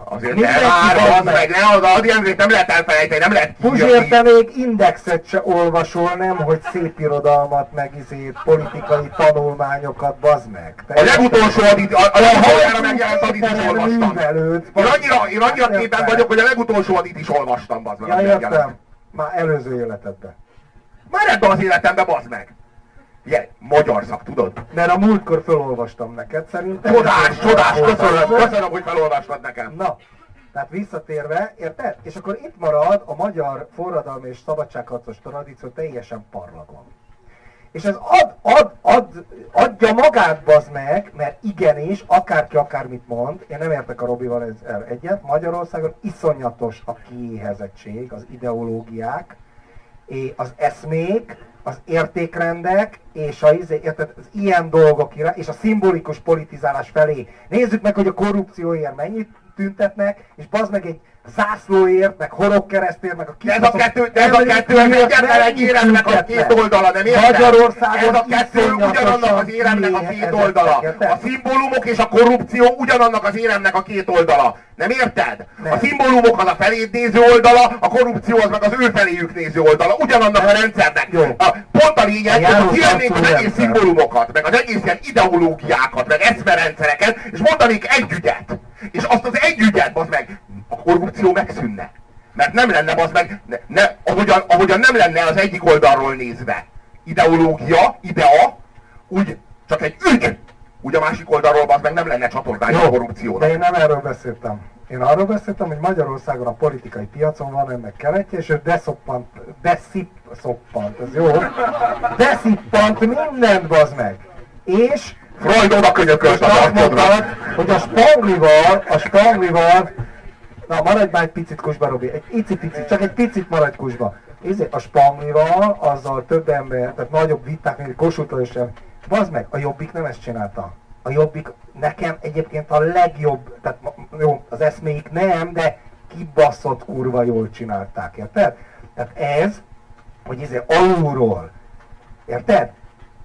Azért az meg. ne, az Adi Endrét nem lehet elfelejteni, nem lehet Puzsér, te még indexet se olvasol, nem, hogy szép irodalmat, meg izét, politikai tanulmányokat, bazd meg. Te A legutolsó Adit, a, a legutoljára megjelent Adit is olvastam. művelőd, Én annyira, én annyira képen vagyok, hogy a legutolsó Adit is olvastam, bazd meg. Ja, értem. Már előző életedben. Már ebben az életemben, bazd meg. Ugye, magyar szak, tudod? Mert a múltkor felolvastam neked, szerintem. Csodás, csodás, köszönöm, köszönöm, hogy felolvastad nekem. Na, tehát visszatérve, érted? És akkor itt marad a magyar forradalmi és szabadságharcos tradíció teljesen parlagon. És ez ad, ad, ad, adja magát bazd meg, mert igenis, akárki akármit mond, én nem értek a Robival ezzel egyet, Magyarországon iszonyatos a kiéhezettség, az ideológiák, és az eszmék, az értékrendek, és a, izé- érted, az ilyen dolgok és a szimbolikus politizálás felé. Nézzük meg, hogy a korrupcióért mennyit tüntetnek, és bazd meg egy zászlóért, meg horogkeresztért, meg a De ez a kettő, de ez a kettő, ez egyetlen egy éremnek a két oldala, nem érted? Magyarországon Ez a kettő ugyanannak az éremnek a két oldala. A szimbólumok és a korrupció ugyanannak az éremnek a két oldala. Nem érted? Nem. A szimbólumok az a feléd néző oldala, a korrupció az meg az ő feléjük néző oldala. Ugyanannak a rendszernek. Jó. A, pont a lényeg, A hogy kivennénk az egész szimbólumokat, meg az egész ilyen ideológiákat, meg eszmerendszereket, és mondanék egy ügyet. És azt az egy ügyet, az meg, a korrupció megszűnne. Mert nem lenne az meg, ne, ne, ahogyan, ahogyan nem lenne az egyik oldalról nézve. Ideológia, idea, úgy csak egy ügy. Úgy a másik oldalról az meg nem lenne csatornája a de korrupciónak. én nem erről beszéltem. Én arról beszéltem, hogy Magyarországon a politikai piacon van ennek keretje, és ő deszoppant, deszip, szoppant, ez jó, deszippant mindent, bazd meg. És Freud oda könyökölt az azt mondtad, hogy a spanglival, a spanglival, na maradj már egy picit kusba, Robi, egy icipicit, csak egy picit maradj kusba. Ezért a spanglival, azzal több ember, tehát nagyobb viták, mint Kossuth sem, bazd meg, a Jobbik nem ezt csinálta. A Jobbik nekem egyébként a legjobb, tehát jó, az eszméik nem, de kibaszott kurva jól csinálták, érted? Tehát ez, hogy ezért alulról, érted?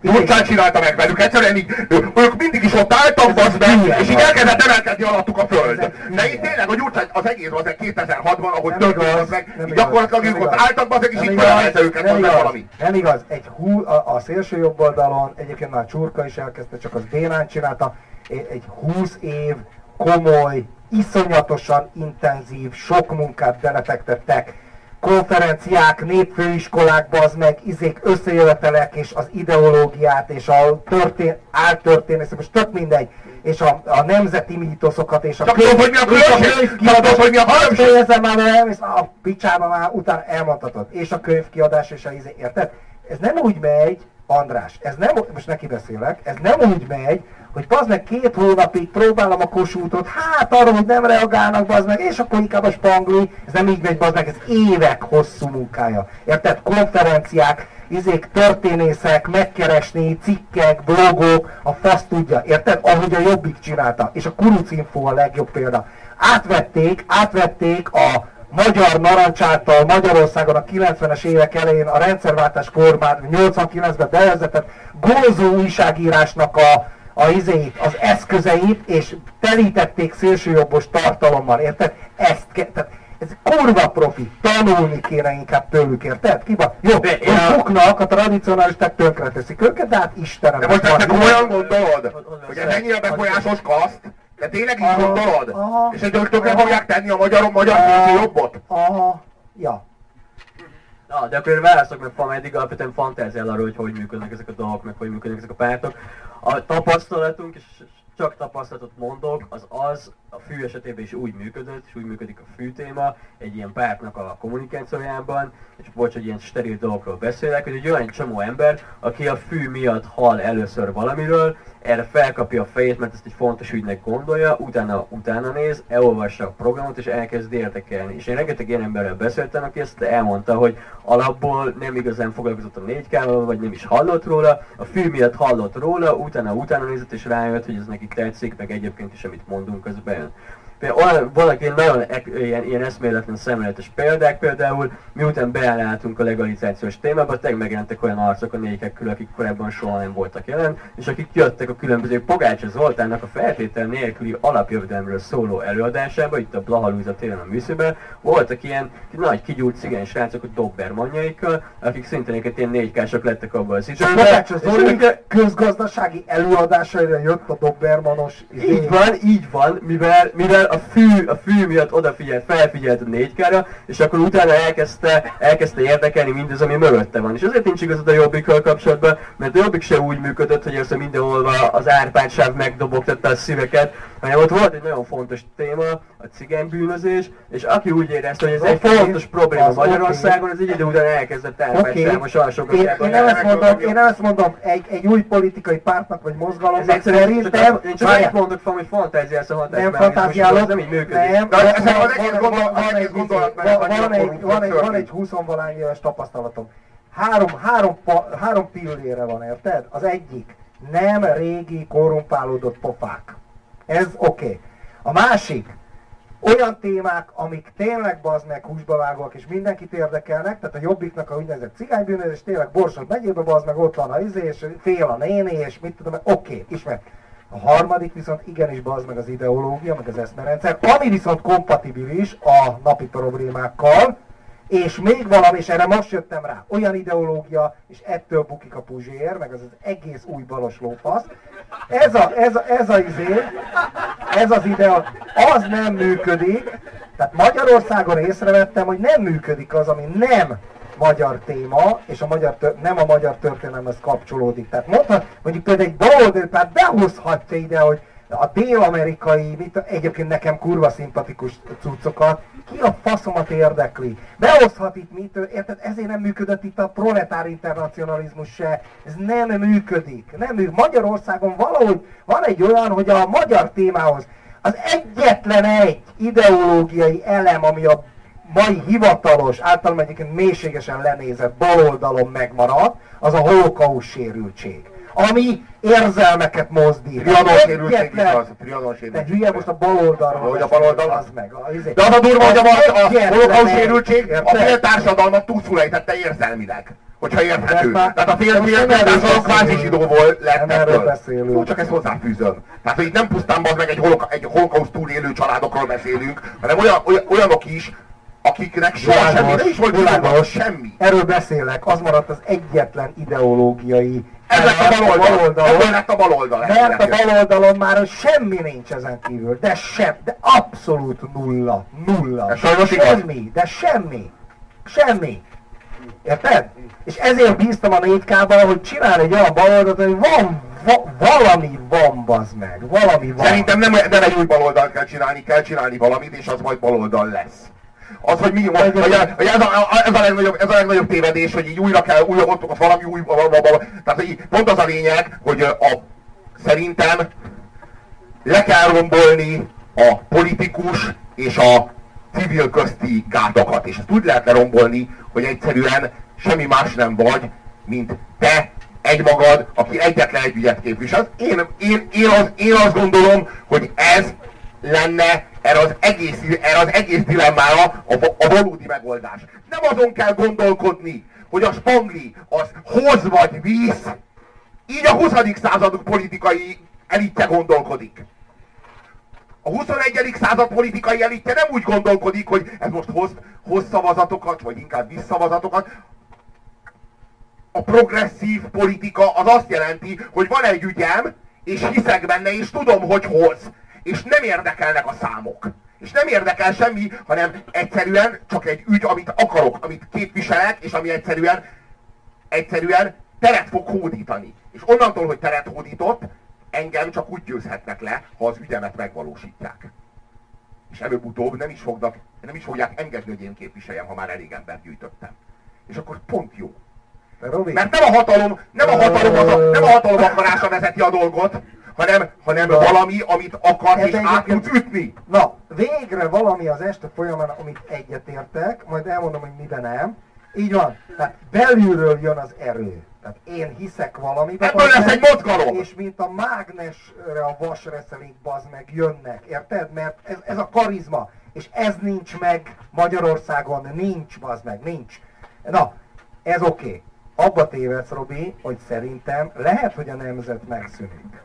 Gyurcsány csinálta meg velük, egyszerűen így, ők mindig is ott álltak, bazd meg, és így elkezdett emelkedni alattuk a föld. De itt tényleg a Gyurcsány az egész az egy 2006-ban, ahogy történt az meg, így gyakorlatilag ők ott álltak, bazd meg, és így igaz, felemelte őket, bazd meg valami. Nem igaz, egy hú, a, a szélső jobb oldalon, egyébként már Csurka is elkezdte, csak az Bénán csinálta, egy egy 20 év komoly, iszonyatosan intenzív, sok munkát belefektettek, konferenciák, népfőiskolák, az meg, izék, összejövetelek, és az ideológiát, és a történ, áltörténészet, most tök mindegy, és a, a nemzeti mítoszokat, és a Csak tudod, hogy mi a különbség? Hogy mi a különbség? fejezem már, elmész a picsába már, utána elmondhatod. És a könyvkiadás, és a izé, érted? Ez nem úgy megy, András, ez nem, most neki beszélek, ez nem úgy megy, hogy bazd meg két hónapig próbálom a kosútot, hát arra, hogy nem reagálnak, bazd meg, és akkor inkább a spangli, ez nem így megy, bazd meg, ez évek hosszú munkája. Érted? Konferenciák, izék, történészek, megkeresni, cikkek, blogok, a fasz tudja, érted? Ahogy a Jobbik csinálta, és a Kuruc Info a legjobb példa. Átvették, átvették a magyar narancs által Magyarországon a 90-es évek elején a rendszerváltás kormány 89-ben bevezetett gózó újságírásnak a, a izét, az eszközeit, és telítették szélsőjobbos tartalommal, érted? Ezt, ke- tehát Ez kurva profi. Tanulni kéne inkább tőlük, érted? Kiba? Jó, De hogy én a- buknak, a tradicionalisták tönkreteszik őket, de hát Istenem. De most ezt te komolyan gondolod? Hogy- hogy- Hogy ez ennyire befolyásos kaszt? De tényleg így Aha, gondolod? aha, És egy tökre aha. fogják tenni a magyar, magyar Aha. jobbot? Aha, ja. Na, de akkor választok meg eddig alapvetően fantáziál arról, hogy hogy működnek ezek a dolgok, meg hogy működnek ezek a pártok. A tapasztalatunk, és csak tapasztalatot mondok, az az a fű esetében is úgy működött, és úgy működik a fű téma egy ilyen pártnak a kommunikációjában, és bocs, hogy ilyen steril dolgokról beszélek, hogy egy olyan csomó ember, aki a fű miatt hall először valamiről, erre felkapja a fejét, mert ezt egy fontos ügynek gondolja, utána, utána néz, elolvassa a programot, és elkezd érdekelni. És én rengeteg ilyen emberrel beszéltem, aki ezt elmondta, hogy alapból nem igazán foglalkozott a 4 k vagy nem is hallott róla, a fű miatt hallott róla, utána utána nézett, és rájött, hogy ez neki tetszik, meg egyébként is, amit mondunk, az bejön. Például olyan, vannak ilyen nagyon ilyen, ilyen eszméletlen szemléletes példák, például miután beálláltunk a legalizációs témába, tényleg megjelentek olyan arcok a nékekről, akik korábban soha nem voltak jelen, és akik jöttek a különböző Pogácsa Zoltánnak a feltétel nélküli alapjövedelemről szóló előadásába, itt a Blahalúza téren a műszőben, voltak ilyen nagy kigyúrt cigány srácok a dobbermanjaikkal, akik szintén egyébként ilyen négykások lettek abban az időben. Zoli ők- közgazdasági előadásaira jött a Dobermanos izé. így van, így van, mivel, mivel a fű, a fű miatt odafigyelt, felfigyelt a 4 és akkor utána elkezdte, elkezdte érdekelni mindez, ami mögötte van. És azért nincs igazad a Jobbikkal kapcsolatban, mert a Jobbik se úgy működött, hogy ezt mindenhol az árpádsáv megdobogtatta a szíveket, hanem ott volt egy nagyon fontos téma, a cigánybűnözés, és aki úgy érezte, hogy ez egy Oké, fontos probléma az Magyarországon, az egy idő után elkezdett Oké, árpádságos alsokat én, én, nem ezt mondom, én nem ezt mondom, egy, egy új politikai pártnak vagy Ez mozgalomnak egyszerűen szerintem, én csak annyit mondok fel, hogy fantáziálsz a nem hatásmechanizmusról, fantáziálok, ez nem így működik. nem, van- egy- gondolatmenet van- annyira van egy- korrupt, van egy- hogy Van egy 20 valány éves tapasztalatom. Három, három, három pillére van, érted? Az egyik, nem régi korrumpálódott pofák. Ez oké. Okay. A másik, olyan témák, amik tényleg bazd meg húsba vágóak, és mindenkit érdekelnek, tehát a Jobbiknak a úgynevezett cigánybűnözés, tényleg Borsod megyébe bazd meg, ott van a izé, és fél a néni, és mit tudom, oké, okay, ismert. A harmadik viszont igenis bazd meg az ideológia, meg az eszmerendszer, ami viszont kompatibilis a napi problémákkal, és még valami, és erre most jöttem rá, olyan ideológia, és ettől bukik a Puzsér, meg az az egész új balos lófasz. Ez a, ez a, ez a izé, ez az idea, az nem működik. Tehát Magyarországon észrevettem, hogy nem működik az, ami nem magyar téma, és a magyar tör- nem a magyar történelemhez kapcsolódik. Tehát mondta, mondjuk például egy baloldali párt behozhatja ide, hogy a dél-amerikai, mit, egyébként nekem kurva szimpatikus cuccokat, ki a faszomat érdekli? Behozhat itt mit, érted? Ezért nem működött itt a proletár internacionalizmus se. Ez nem működik. Nem működik. Magyarországon valahogy van egy olyan, hogy a magyar témához az egyetlen egy ideológiai elem, ami a mai hivatalos, általában egyébként mélységesen lenézett baloldalon megmaradt, az a holokausz sérültség. Ami érzelmeket mozdít. Trianon sérültség is Egyetlen- az, Trianon de sérültség. hülye most a baloldalról. Hogy a baloldal? Az meg. A, izé. De az a durva, hogy a, a, holokausz sérültség a fél társadalmat túlszulejtette érzelmileg. Hogyha érthető. De Tehát a fél, de fél, társadalom kvázi zsidó volt lett beszélünk. Jó, csak ezt hozzáfűzöm. Tehát, hogy itt nem pusztán az meg egy, holoka, egy holokauszt túlélő családokról beszélünk, hanem olyan, olyan, olyanok is, akiknek soha semmi, nem is volt világos semmi. Erről beszélek, az maradt az egyetlen ideológiai Ez lett a baloldal. Ebből lett a baloldal. Mert a baloldalon már semmi nincs ezen kívül, de sem, de abszolút nulla, nulla. Ez sajnos igaz. semmi, de semmi, semmi. Érted? És ezért bíztam a 4 hogy csinál egy olyan baloldalt, hogy van, va, valami van, bazd meg, valami van. Szerintem nem, nem egy új baloldalt kell csinálni, kell csinálni valamit, és az majd baloldal lesz. Az, hogy mi, hogy, hogy, hogy ez, a, ez, a legnagyobb, ez a legnagyobb tévedés, hogy így újra kell, újra ott, valami új, tehát így pont az a lényeg, hogy a, szerintem le kell rombolni a politikus és a civil közti gátakat, és ezt úgy lehet lerombolni, hogy egyszerűen semmi más nem vagy, mint te egymagad, aki egyetlen egy ügyet képvisel. Én, én, én, az, én azt gondolom, hogy ez lenne erre az egész, erre az egész dilemmára a, a valódi megoldás. Nem azon kell gondolkodni, hogy a spangli az hoz vagy víz, így a 20. század politikai elitje gondolkodik. A 21. század politikai elitje nem úgy gondolkodik, hogy ez most hoz, hoz szavazatokat, vagy inkább visszavazatokat. A progresszív politika az azt jelenti, hogy van egy ügyem, és hiszek benne, és tudom, hogy hoz. És nem érdekelnek a számok. És nem érdekel semmi, hanem egyszerűen csak egy ügy, amit akarok, amit képviselek, és ami egyszerűen, egyszerűen teret fog hódítani. És onnantól, hogy teret hódított, engem csak úgy győzhetnek le, ha az ügyemet megvalósítják. És előbb-utóbb nem is, fognak, nem is fogják engedni, hogy én képviseljem, ha már elég embert gyűjtöttem. És akkor pont jó. Robi, Mert nem a hatalom, nem a hatalom, az a, nem a hatalom akarása vezeti a dolgot, hanem, hanem valami, amit akar, és Ebben át tudsz ütni. Na, végre valami az este folyamán, amit egyetértek, majd elmondom, hogy miben nem. Így van. Tehát belülről jön az erő. Tehát én hiszek valamiben. Ebből lesz egy mozgalom. És mint a mágnesre a vasreszelék bazd meg jönnek, érted? Mert ez, ez a karizma. És ez nincs meg Magyarországon, nincs bazd meg, nincs. Na, ez oké. Okay. Abba tévedsz, Robi, hogy szerintem lehet, hogy a nemzet megszűnik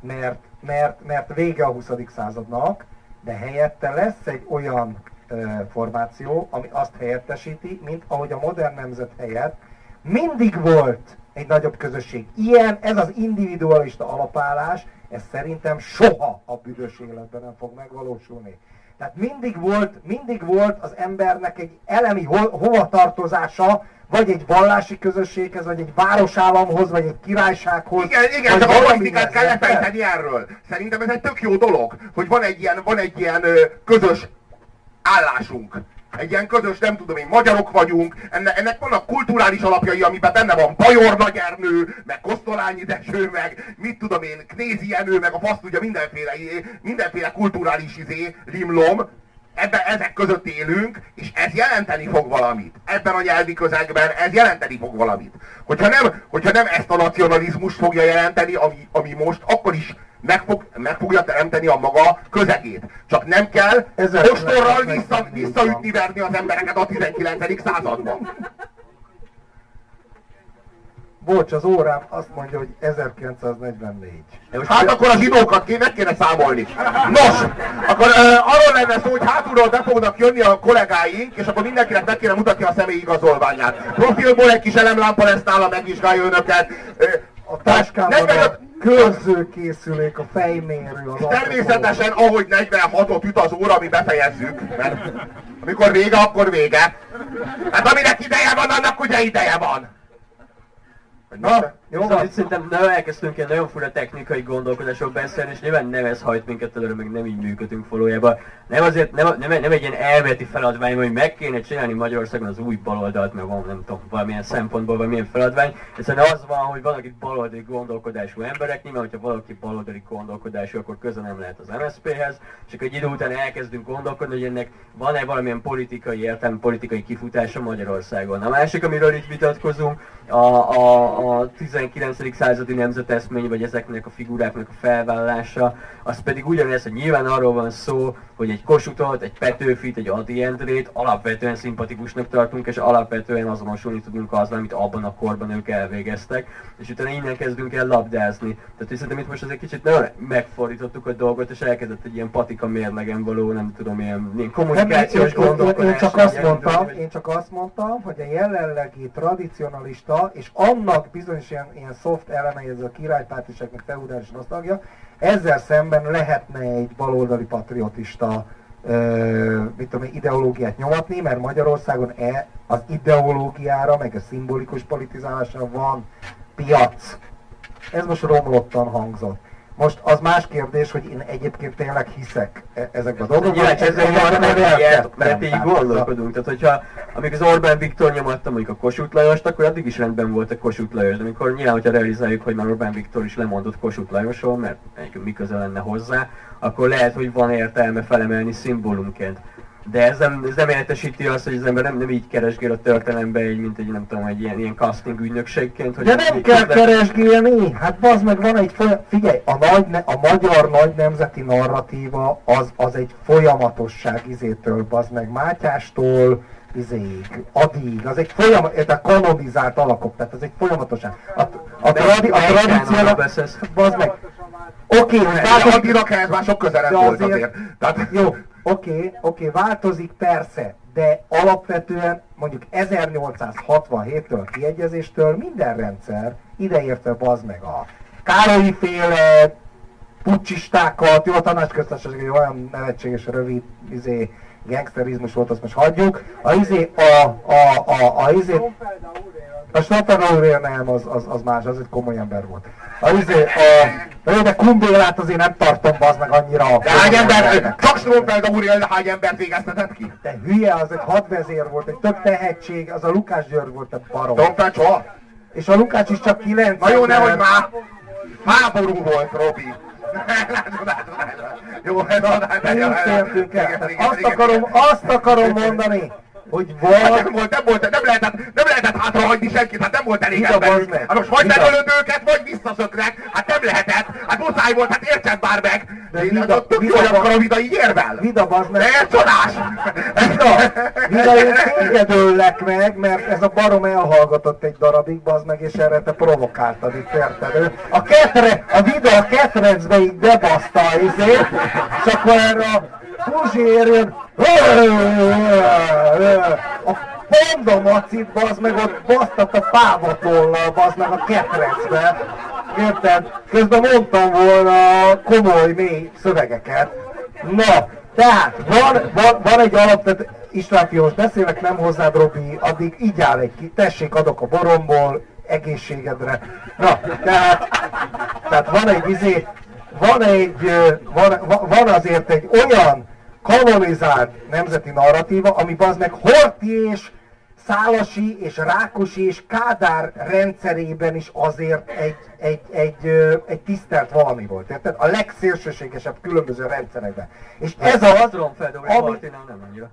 mert, mert, mert vége a 20. századnak, de helyette lesz egy olyan ö, formáció, ami azt helyettesíti, mint ahogy a modern nemzet helyett mindig volt egy nagyobb közösség. Ilyen, ez az individualista alapállás, ez szerintem soha a büdös életben nem fog megvalósulni. Tehát mindig volt, mindig volt az embernek egy elemi ho- hovatartozása, vagy egy vallási közösséghez, vagy egy városállamhoz, vagy egy királysághoz. Igen, igen, csak a politikát kell lefejteni erről. Szerintem ez egy tök jó dolog, hogy van egy ilyen, van egy ilyen ö, közös állásunk. Egy ilyen közös, nem tudom én, magyarok vagyunk, enne, ennek vannak kulturális alapjai, amiben benne van Bajor Nagyernő, meg Kosztolányi Dezső, meg mit tudom én, Knézi Jenő, meg a fasz tudja, mindenféle, mindenféle kulturális izé, limlom, Ebben, ezek között élünk, és ez jelenteni fog valamit. Ebben a nyelvi közegben ez jelenteni fog valamit. Hogyha nem, hogyha nem ezt a nacionalizmust fogja jelenteni, ami, ami most, akkor is meg, fog, meg fogja teremteni a maga közegét. Csak nem kell Ezer- ostorral ezer- vissza, visszaütni, verni az embereket a 19. században. Bocs, az órám azt mondja, hogy 1944. De most Hát akkor a zsidókat ké, meg kéne számolni. Nos, akkor uh, arról lenne szó, hogy hátulról be fognak jönni a kollégáink, és akkor mindenkinek meg kéne mutatni a személyi igazolványát. Profilból egy kis elemlámpa lesz nála, megvizsgálja önöket. Uh, A táskámban 45 a körzőkészülék, a fejmérő, az Természetesen, ahogy 46-ot üt az óra, mi befejezzük, mert amikor vége, akkor vége. Hát aminek ideje van, annak ugye ideje van. Na, jó Szóval itt szerintem nagyon elkezdtünk ilyen nagyon fura technikai gondolkodások beszélni, és nyilván nem ez hajt minket előre, meg nem így működünk valójában. Nem azért, nem, nem, nem egy ilyen elméleti feladvány, hogy meg kéne csinálni Magyarországon az új baloldalt, mert van nem tudom, valamilyen szempontból valamilyen feladvány. Egyszerűen az van, hogy vannak itt baloldali gondolkodású emberek, nyilván, hogyha valaki baloldali gondolkodású, akkor köze nem lehet az MSZP-hez, akkor egy idő után elkezdünk gondolkodni, hogy ennek van-e valamilyen politikai értelme, politikai kifutása Magyarországon. A másik, amiről itt vitatkozunk, a, a, a 19. századi nemzeteszmény, vagy ezeknek a figuráknak a felvállalása, az pedig ugyanez, hogy nyilván arról van szó, hogy egy Kosutot, egy Petőfit, egy Adi Endrét alapvetően szimpatikusnak tartunk, és alapvetően azonosulni tudunk azzal, amit abban a korban ők elvégeztek, és utána innen kezdünk el labdázni. Tehát szerintem itt most azért kicsit nagyon megfordítottuk a dolgot, és elkezdett egy ilyen patika mérlegen való, nem tudom, ilyen, ilyen kommunikációs gondolkodás. én, csak azt mondtam, én csak azt mondtam, hogy a jelenlegi tradicionalista, és annak bizonyos ilyen, ilyen soft elemei, ez a királypártiságnak feudális nosztalgia, ezzel szemben lehetne egy baloldali patriotista ö, mit tudom, ideológiát nyomatni, mert Magyarországon e, az ideológiára, meg a szimbolikus politizálásra van piac. Ez most romlottan hangzott. Most az más kérdés, hogy én egyébként tényleg hiszek e- ezekben a dolgokban. Van, nem mert, így gondolkodunk. Tehát, hogyha amikor az Orbán Viktor nyomatta mondjuk a Kossuth Lajost, akkor addig is rendben volt a Kossuth Lajos. De amikor nyilván, hogyha realizáljuk, hogy már Orbán Viktor is lemondott Kossuth Lajosról, mert egyébként mi köze lenne hozzá, akkor lehet, hogy van értelme felemelni szimbólumként. De ez nem, ez nem értesíti azt, hogy az ember nem, nem így keresgél a történelembe, így, mint egy, nem tudom, egy ilyen, ilyen casting ügynökségként. Hogy De nem mi- kell keresgélni, hát bazd meg van egy folyam... Figyelj, a, nagy, ne- a magyar nagy nemzeti narratíva az, az egy folyamatosság izétől, bazd meg Mátyástól, izéig, addig, az egy folyamat, tehát kanonizált alakok, tehát ez egy folyamatosság. A, a, tradi, a Melyik tradíció, kánonról beszélsz? bazd meg, Oké, hogy De változik, Andinak ehhez már sok közelebb volt azért- azért. Tehát, jó, oké, oké, változik persze, de alapvetően mondjuk 1867-től a kiegyezéstől minden rendszer, ideértve bazd meg a Károlyi féle pucsistákat, jó a tanácsköztársaság egy olyan nevetséges, rövid izé, gangsterizmus volt, azt most hagyjuk. A izé, a, a, a, a izé, a Staffer nem, az, az, az más, az egy komoly ember volt. A izé, a, de Kumbélát azért nem tartom az meg annyira. de hány ember, csak Stromfeld úr hány ember végeztetett ki? Te hülye, az egy hadvezér volt, egy tök tehetség, az a Lukács György volt a barom. Stromfeld soha? És a Lukács is csak 9 Na jó, nehogy már! Háború volt, Robi! Jó, ez a... Azt akarom, azt akarom mondani, hogy Hát volt, nem volt, nem volt, nem lehetett, nem lehetett hátrahagyni senkit, hát nem volt elég Ida, emberük. Hát most vagy megölöd őket, vagy visszaszöknek. Hát nem lehetett. Hát muszáj volt, hát értsed már meg. De Én Vida- az tök Vida- akkor a vida így érvel. Vida bazd meg. De csodás! Vida, Vida, én téged öllek meg, mert ez a barom elhallgatott egy darabig, bazd meg, és erre te provokáltad itt, érted? A ketre, a Vida a ketrecbe így bebaszta izét, és akkor erre a Puzsér jön, a Panda macit, bazd meg, ott basztat a pávatollal, bazd meg a ketrecbe. Érted? Közben mondtam volna komoly, mély szövegeket. Na, tehát van, van, van egy alapvető, István fiú, most beszélek nem hozzád, Robi, addig így áll egy ki, tessék, adok a boromból, egészségedre. Na, tehát, tehát van egy izé, van egy, van, va- van azért egy olyan kanonizált nemzeti narratíva, ami az meg Horti és Szálasi és Rákosi és Kádár rendszerében is azért egy, egy, egy, egy tisztelt valami volt. Érted? A legszélsőségesebb különböző rendszerekben. És ez az, Stromfeldóri ami, Martinál nem annyira.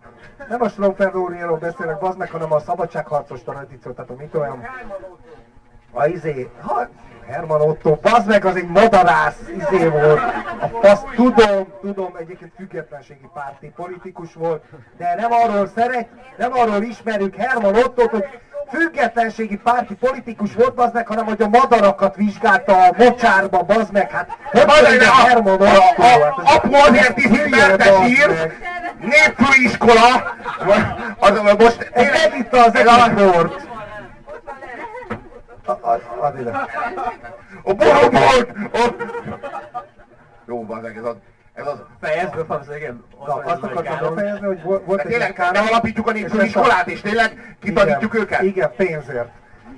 nem a Stromfeld-Óriáról beszélek, bazd meg, hanem a szabadságharcos tradíció, tehát a mit olyan... A izé, ha, Herman Otto, bazd meg, az egy madarász izé volt. A fasz, tudom, tudom, egyébként függetlenségi párti politikus volt, de nem arról szeret, nem arról ismerjük Herman Ottót, hogy függetlenségi párti politikus volt, bazd meg, hanem hogy a madarakat vizsgálta a mocsárba, bazd meg, hát hogy Bazd meg, a- Herman a- Otto? a- ez- te bazd sírsz, meg. népfőiskola, az, most Ez tényleg- elvitte az ez a- bort. A- borombolt! Jó, bazeg, ez az, ez az. Fejezd be, fasz, igen. Na, azt akartam befejezni, hogy volt, De egy tényleg, nem alapítjuk a népfőiskolát, és tényleg kitanítjuk őket? Igen, pénzért.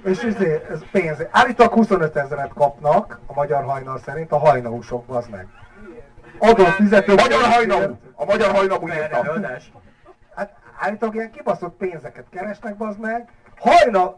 És izé, ez pénzért. Állítólag 25 ezeret kapnak a magyar hajnal szerint a hajnausok, az meg. Adófizetők... Magyar hajnalú! A magyar hajnalú Erre írta. Hát állítólag ilyen kibaszott pénzeket keresnek, bazd meg. Hajna,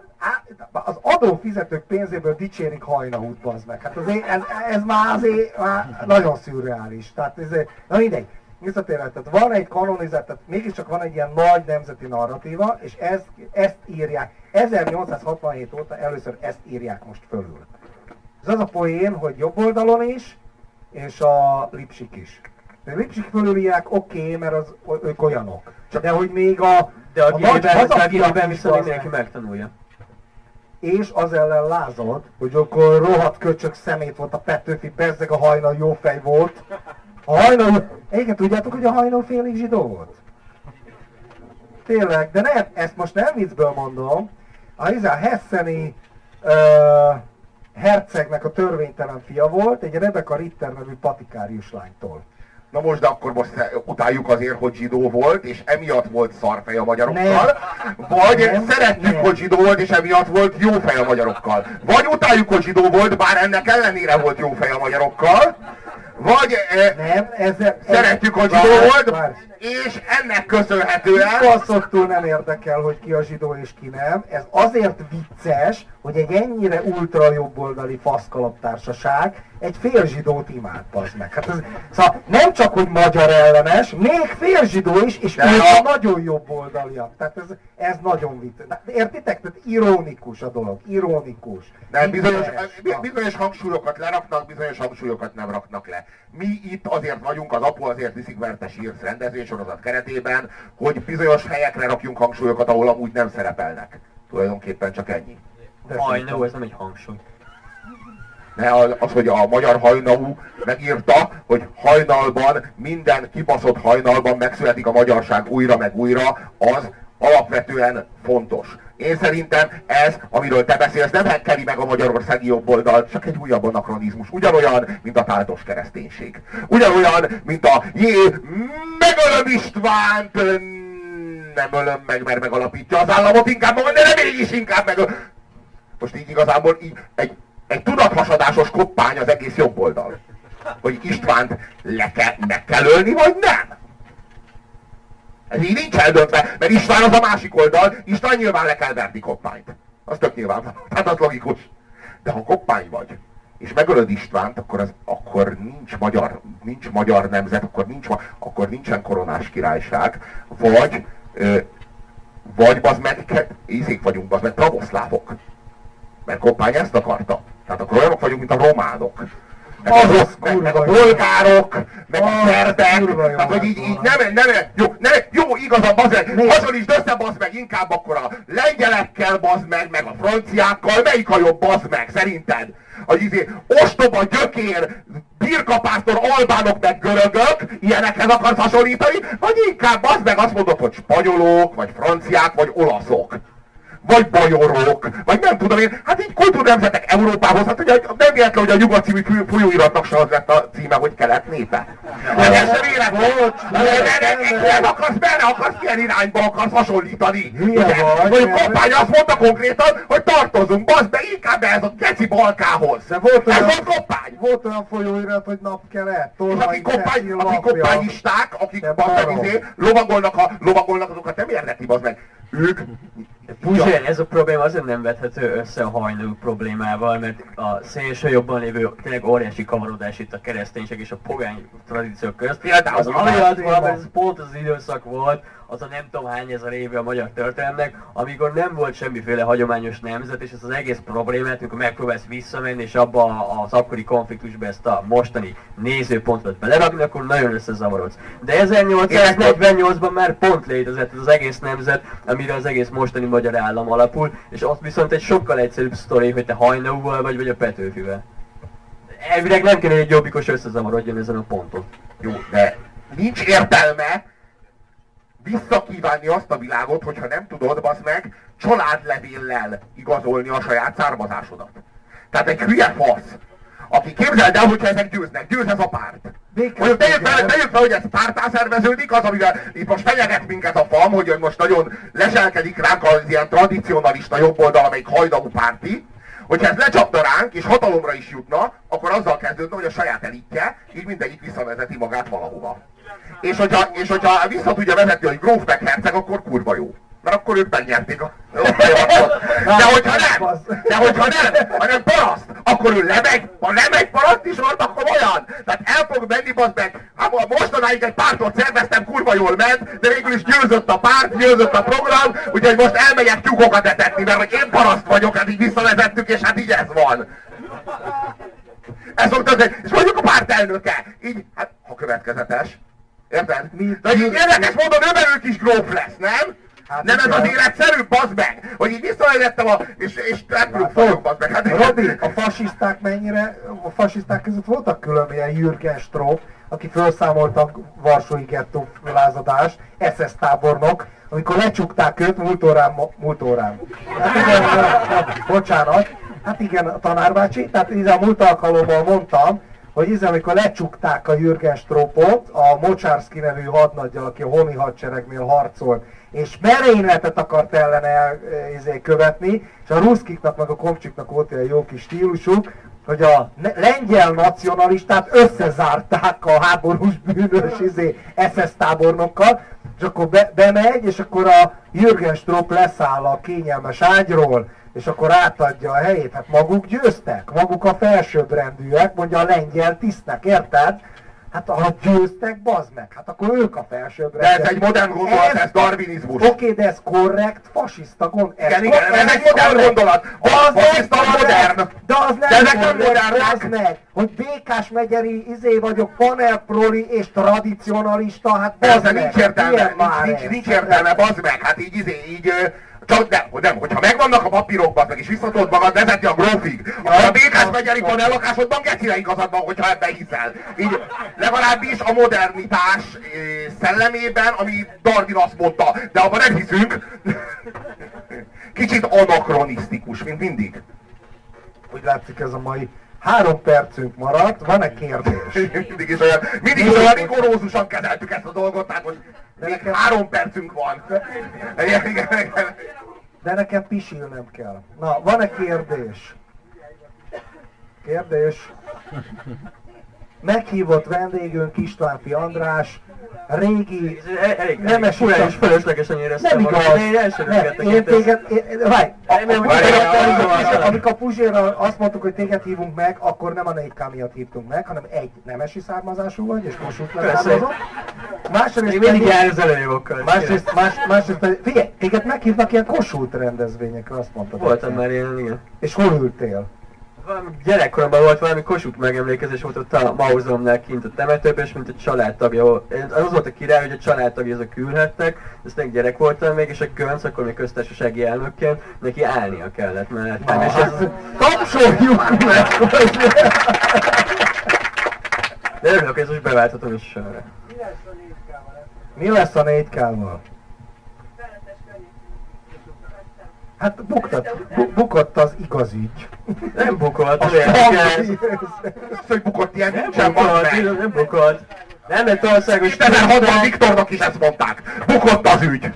az adófizetők pénzéből dicsérik hajnahút, bazd meg. Hát azért, ez, ez már azért már nagyon szürreális. Tehát ez, na mindegy. Visszatérve, tehát van egy kanonizált, tehát mégiscsak van egy ilyen nagy nemzeti narratíva, és ez, ezt írják. 1867 óta először ezt írják most fölül. Ez az a poén, hogy jobb oldalon is, és a Lipsik is. De Lipsik fölülírják, oké, okay, mert az, ők olyanok. De hogy még a, De a a de a is viszont mindenki megtanulja. és az ellen lázad, hogy akkor rohadt köcsök szemét volt a Petőfi, bezzeg a hajnal jó fej volt. A hajnal, egyébként tudjátok, hogy a hajnal félig zsidó volt? Tényleg, de nem, ezt most nem viccből mondom. A, a Hesseni uh, hercegnek a törvénytelen fia volt, egy Rebecca Ritter nevű patikárius lánytól. Na most, de akkor most utáljuk azért, hogy zsidó volt, és emiatt volt szarfej a magyarokkal, Nem. vagy Nem. szeretjük, Nem. hogy zsidó volt, és emiatt volt jó fej a magyarokkal. Vagy utáljuk, hogy zsidó volt, bár ennek ellenére volt jó fej a magyarokkal, vagy eh, Nem, ezzel... szeretjük, hogy zsidó volt, várj. és ennek köszönhetően Baszottul nem érdekel, hogy ki a zsidó és ki nem. Ez azért vicces, hogy egy ennyire ultra jobboldali faszkalaptársaság egy fél zsidót imád, bazd meg. Hát ez, szóval nem csak, hogy magyar ellenes, még fél zsidó is, és De ők a nagyon jobboldaliak. Tehát ez, ez nagyon vicces. De Értitek? Tehát ironikus a dolog. Ironikus. Nem, bizonyos, Vicces. bizonyos hangsúlyokat leraknak, bizonyos hangsúlyokat nem raknak le. Mi itt azért vagyunk, az apu azért viszik, mert te sírsz rendezvénysorozat keretében, hogy bizonyos helyekre rakjunk hangsúlyokat, ahol amúgy nem szerepelnek. Tulajdonképpen csak ennyi. Hajnó, ez nem egy hangsúly. Ne az, hogy a magyar hajnalú megírta, hogy hajnalban, minden kibaszott hajnalban megszületik a magyarság újra meg újra, az alapvetően fontos. Én szerintem ez, amiről te beszélsz, nem hekkeli meg a magyarországi jobboldal, csak egy újabb anakronizmus. Ugyanolyan, mint a táltos kereszténység. Ugyanolyan, mint a jé, megölöm Istvánt, nem ölöm meg, mert megalapítja az államot, inkább magad, de nem mégis inkább meg. Most így igazából így egy, egy tudathasadásos koppány az egész jobboldal. Hogy Istvánt le kell, meg kell ölni, vagy nem? Ez így nincs eldöntve, mert István az a másik oldal, István nyilván le kell verni koppányt. Az tök nyilván, tehát az logikus. De ha koppány vagy, és megölöd Istvánt, akkor, az, akkor nincs, magyar, nincs magyar nemzet, akkor, nincs, akkor nincsen koronás királyság, vagy, ö, vagy bazd meg, ízék vagyunk, bazd meg, pravoszlávok. Mert koppány ezt akarta. Tehát akkor olyanok vagyunk, mint a románok. Meg, az meg, meg a bolgárok, meg a szerbek, tehát hogy így, így nem, nem, jó, nem, jó igazad, bazd meg, hasonlítsd össze, bazd meg, inkább akkor a lengyelekkel, bazd meg, meg a franciákkal, melyik a jobb, bazd meg, szerinted? Hogy izé, ostoba, gyökér, birkapásztor, albánok, meg görögök, ilyenekhez akarsz hasonlítani, vagy inkább bazd meg azt mondod, hogy spanyolok, vagy franciák, vagy olaszok vagy bajorok, vagy nem tudom én, hát így kultúrnemzetek Európához, hát ugye nem véletlen, hogy a nyugat című folyóiratnak se az lett a címe, hogy kelet népe. Hát ez sem élet volt. Nem akarsz, merre akarsz, milyen irányba akarsz hasonlítani. Vagy kampány azt mondta konkrétan, hogy tartozunk, bazd be inkább ez a geci balkához. De volt olyan, ez volt koppány. Volt olyan folyóirat, hogy napkelet, És akik koppány, akik koppányisták, akik izé, lovagolnak, a, lovagolnak azokat nem érdekli, bazd meg. Ők Puzsér, ez a probléma azért nem vethető össze a hajnalú problémával, mert a szélső jobban lévő tényleg óriási kavarodás itt a kereszténység és a pogány tradíciók között. Az amiatt van, ez pont az időszak volt, az a nem tudom hány ezer éve a magyar történelmnek, amikor nem volt semmiféle hagyományos nemzet, és ez az egész problémát, amikor megpróbálsz visszamenni, és abba az akkori konfliktusba ezt a mostani nézőpontot belerakni, akkor nagyon összezavarodsz. De 1848-ban már pont létezett ez az egész nemzet, amire az egész mostani magyar állam alapul, és ott viszont egy sokkal egyszerűbb sztori, hogy te hajnóval vagy, vagy a Petőfivel. Elvileg nem kell egy jobbikos összezavarodjon ezen a ponton. Jó, de nincs értelme visszakívánni azt a világot, hogyha nem tudod, basz meg, családlevéllel igazolni a saját származásodat. Tehát egy hülye fasz, aki képzeld el, hogyha ezek győznek, győz ez a párt. Mondjuk tegyük fel, tegyük fel, hogy ez pártá szerveződik, az, amivel itt most fenyeget minket a fam, hogy most nagyon leselkedik ránk az ilyen tradicionalista jobboldal, amelyik hajnalú párti, hogyha ez lecsapna ránk, és hatalomra is jutna, akkor azzal kezdődne, hogy a saját elitje, így mindegyik visszavezeti magát valahova. És hogyha, és hogyha vissza tudja vezetni, hogy gróf meg herceg, akkor kurva jó. Mert akkor ők megnyerték a De hogyha nem, de hogyha nem, hanem paraszt, akkor ő lemegy, ha lemegy paraszt is volt, akkor olyan. Tehát el fog menni, bazd meg. Hát mostanáig egy pártot szerveztem, kurva jól ment, de végül is győzött a párt, győzött a program, úgyhogy most elmegyek tyúkokat etetni, mert hogy én paraszt vagyok, hát így visszavezettük, és hát így ez van. Ez az, és mondjuk a párt elnöke. Így, hát ha következetes, Érted? De így érdekes módon ő is gróf lesz, nem? Hát nem ez az életszerű, bazd meg! Hogy így visszajöttem a... és, és repülünk vagyok, bazd meg. Hát, Robi, a fasiszták mennyire... A fasiszták között voltak külön ilyen Jürgen Stroop, aki felszámolta a Varsói gettó lázadást, SS tábornok, amikor lecsukták őt múlt órán, múlt órán. Hát igen, bocsánat, hát igen, a tanárbácsi, tehát így a múlt alkalommal mondtam, hogy íze, amikor lecsukták a Jürgen Stropot, a Mocsárszki nevű hadnaggyal, aki a Honi hadseregnél harcolt, és merényletet akart ellene el, izé, követni, és a ruszkiknak meg a komcsiknak volt egy jó kis stílusuk, hogy a lengyel nacionalistát összezárták a háborús bűnös izé, SS tábornokkal, és akkor be, bemegy, és akkor a Jürgen Strop leszáll a kényelmes ágyról, és akkor átadja a helyét. Hát maguk győztek, maguk a felsőbbrendűek, mondja a lengyel tisztnek, érted? Hát ha győztek, bazd meg, hát akkor ők a felsőbbre. De ez egy modern gondolat, ez, ez darwinizmus. Oké, okay, de ez korrekt, fasiszta gondolat. Ez, igen, igen, ez, egy modern gondolat. De az fasiszta modern. De az nem, de ezek nem modern, meg, hogy Békás megyeri izé vagyok, panelproli és tradicionalista, hát bazd meg. nincs értelme, nincs, nincs, nincs értelme, bazd meg, hát így izé, így Csak nem, nem, hogyha megvannak a papírokban, meg és visszatod magad vezetni a grófig, akkor a békás megyeri ellakásodban gecire igazad van, hogyha ebben hiszel. Így legalábbis a modernitás eh, szellemében, ami Darwin azt mondta, de abban nem hiszünk. Kicsit anakronisztikus, mint mindig. Úgy látszik ez a mai Három percünk maradt, van-e kérdés? mindig is olyan, mindig is olyan rigorózusan kezeltük ezt a dolgot, tehát most még nekem... három percünk van. De nekem pisilnem kell. Na, van-e kérdés? Kérdés? Meghívott vendégünk Istvánfi András, régi, elég nemes furán és fölöslegesen éreztem Nem igaz. Nem, én téged, várj, amikor a Puzsérral azt mondtuk, hogy téged hívunk meg, akkor nem a 4K miatt hívtunk meg, hanem egy nemesi származású vagy, és Kossuth leszármazott. Másrészt Én mindig jár az előjogokkal. Másrészt, más, másrészt figyelj, téged meghívnak ilyen Kossuth rendezvényekre, azt mondtad. Voltam már ilyen, igen. És hol ültél? Gyerekkoromban volt valami kosuk megemlékezés volt ott a Mauzomnál kint a temetőben, és mint a családtagja. Az volt a király, hogy a családtagja azok ülhettek, ezt meg gyerek voltam még, és a Gönc, akkor még köztársasági elnökként, neki állnia kellett mellett. és ez... Tapsoljuk meg! De örülök, hogy ez most beválthatom is sorra. Mi lesz a 4K-val? Hát buktat, bu, bukott az igaz ügy. Nem bukott, az nem Az, hogy bukott ilyen nem nincsen, bukott, nem bukott. Nem lett országos 2006-ban Viktornak is ezt mondták. Bukott az ügy.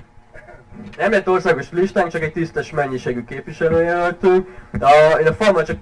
Nem lett országos listánk, csak egy tisztes mennyiségű képviselőjelöltünk. A, én a falma csak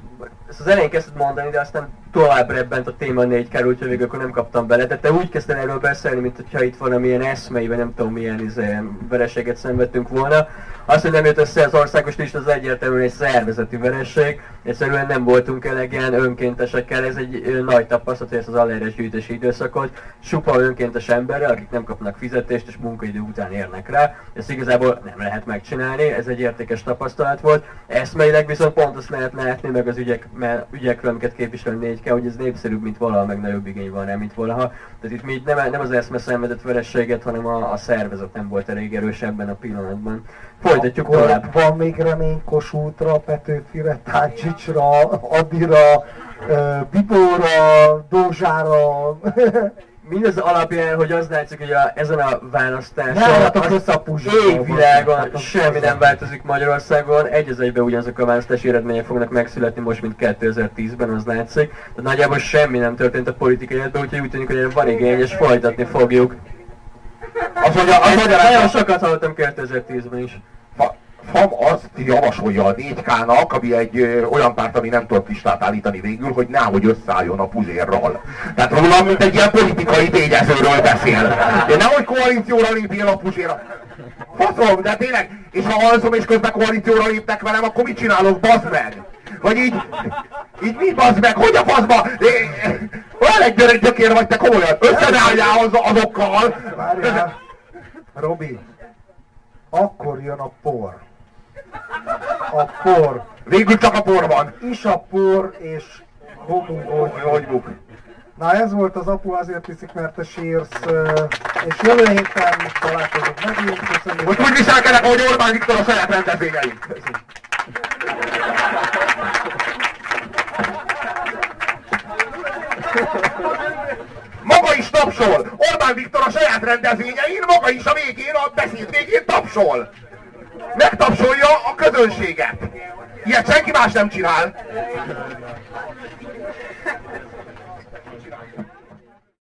ezt az elején kezdted mondani, de aztán tovább rebbent a téma négy kell, úgyhogy végül akkor nem kaptam bele. Tehát te úgy kezdtem erről beszélni, mint hogyha itt valamilyen eszmeiben, nem tudom milyen izé, vereséget szenvedtünk volna. Azt, hogy nem jött össze az országos lista, az egyértelműen egy szervezeti vereség. Egyszerűen nem voltunk elegen önkéntesekkel, ez egy nagy tapasztalat, hogy ezt az aláírás gyűjtési időszakot supa önkéntes emberre, akik nem kapnak fizetést és munkaidő után érnek rá. Ezt igazából nem lehet megcsinálni, ez egy értékes tapasztalat volt. Eszmeileg viszont pont azt lehet látni, meg az ügyek, mert ügyekről, amiket képviselni négy kell, hogy ez népszerűbb, mint valaha, meg nagyobb igény van rá, mint valaha. Tehát itt mi nem, nem az eszme szenvedett verességet, hanem a, a szervezet nem volt elég erős ebben a pillanatban. Folytatjuk Akkor tovább. Van még remény Kossuthra, Petőfire, Táncsicsra, Adira, Bibóra, Dózsára. Mindez alapján, hogy az látszik, hogy a, ezen a választáson az a égvilágon hát semmi nem változik Magyarországon, egy az egyben ugyanazok a választási eredmények fognak megszületni most, mint 2010-ben, az látszik. Tehát nagyjából semmi nem történt a politikai életben, úgyhogy úgy tűnik, hogy van igény, és folytatni fogjuk. Az, hogy a, az, az, nagyon sokat hallottam 2010-ben is. FAM azt javasolja a 4K-nak, ami egy ö, olyan párt, ami nem tudott listát állítani végül, hogy nehogy összeálljon a puzérral. Tehát róla, mint egy ilyen politikai tényezőről beszél. De nehogy koalícióra lépjél a puzérra. Faszom, de tényleg, és ha alszom és közben koalícióra léptek velem, akkor mit csinálok, bazd meg? Vagy így, így mi bazd meg, hogy a faszba? Olyan egy gyerek gyökér vagy te komolyan, összeálljál az, azokkal. Várjál, Robi, akkor jön a por. A por. Végül csak a por van. Is a por és homungógyuk. Na ez volt az apu, azért viszik, mert te sírsz, és jövő héten találkozunk megint. Köszönjük. Most úgy viselkedek, ahogy Orbán Viktor a saját rendezvényeit. Maga is tapsol! Orbán Viktor a saját rendezvényein, maga is a végén, a beszéd végén tapsol! megtapsolja a közönséget. Ilyet senki más nem csinál.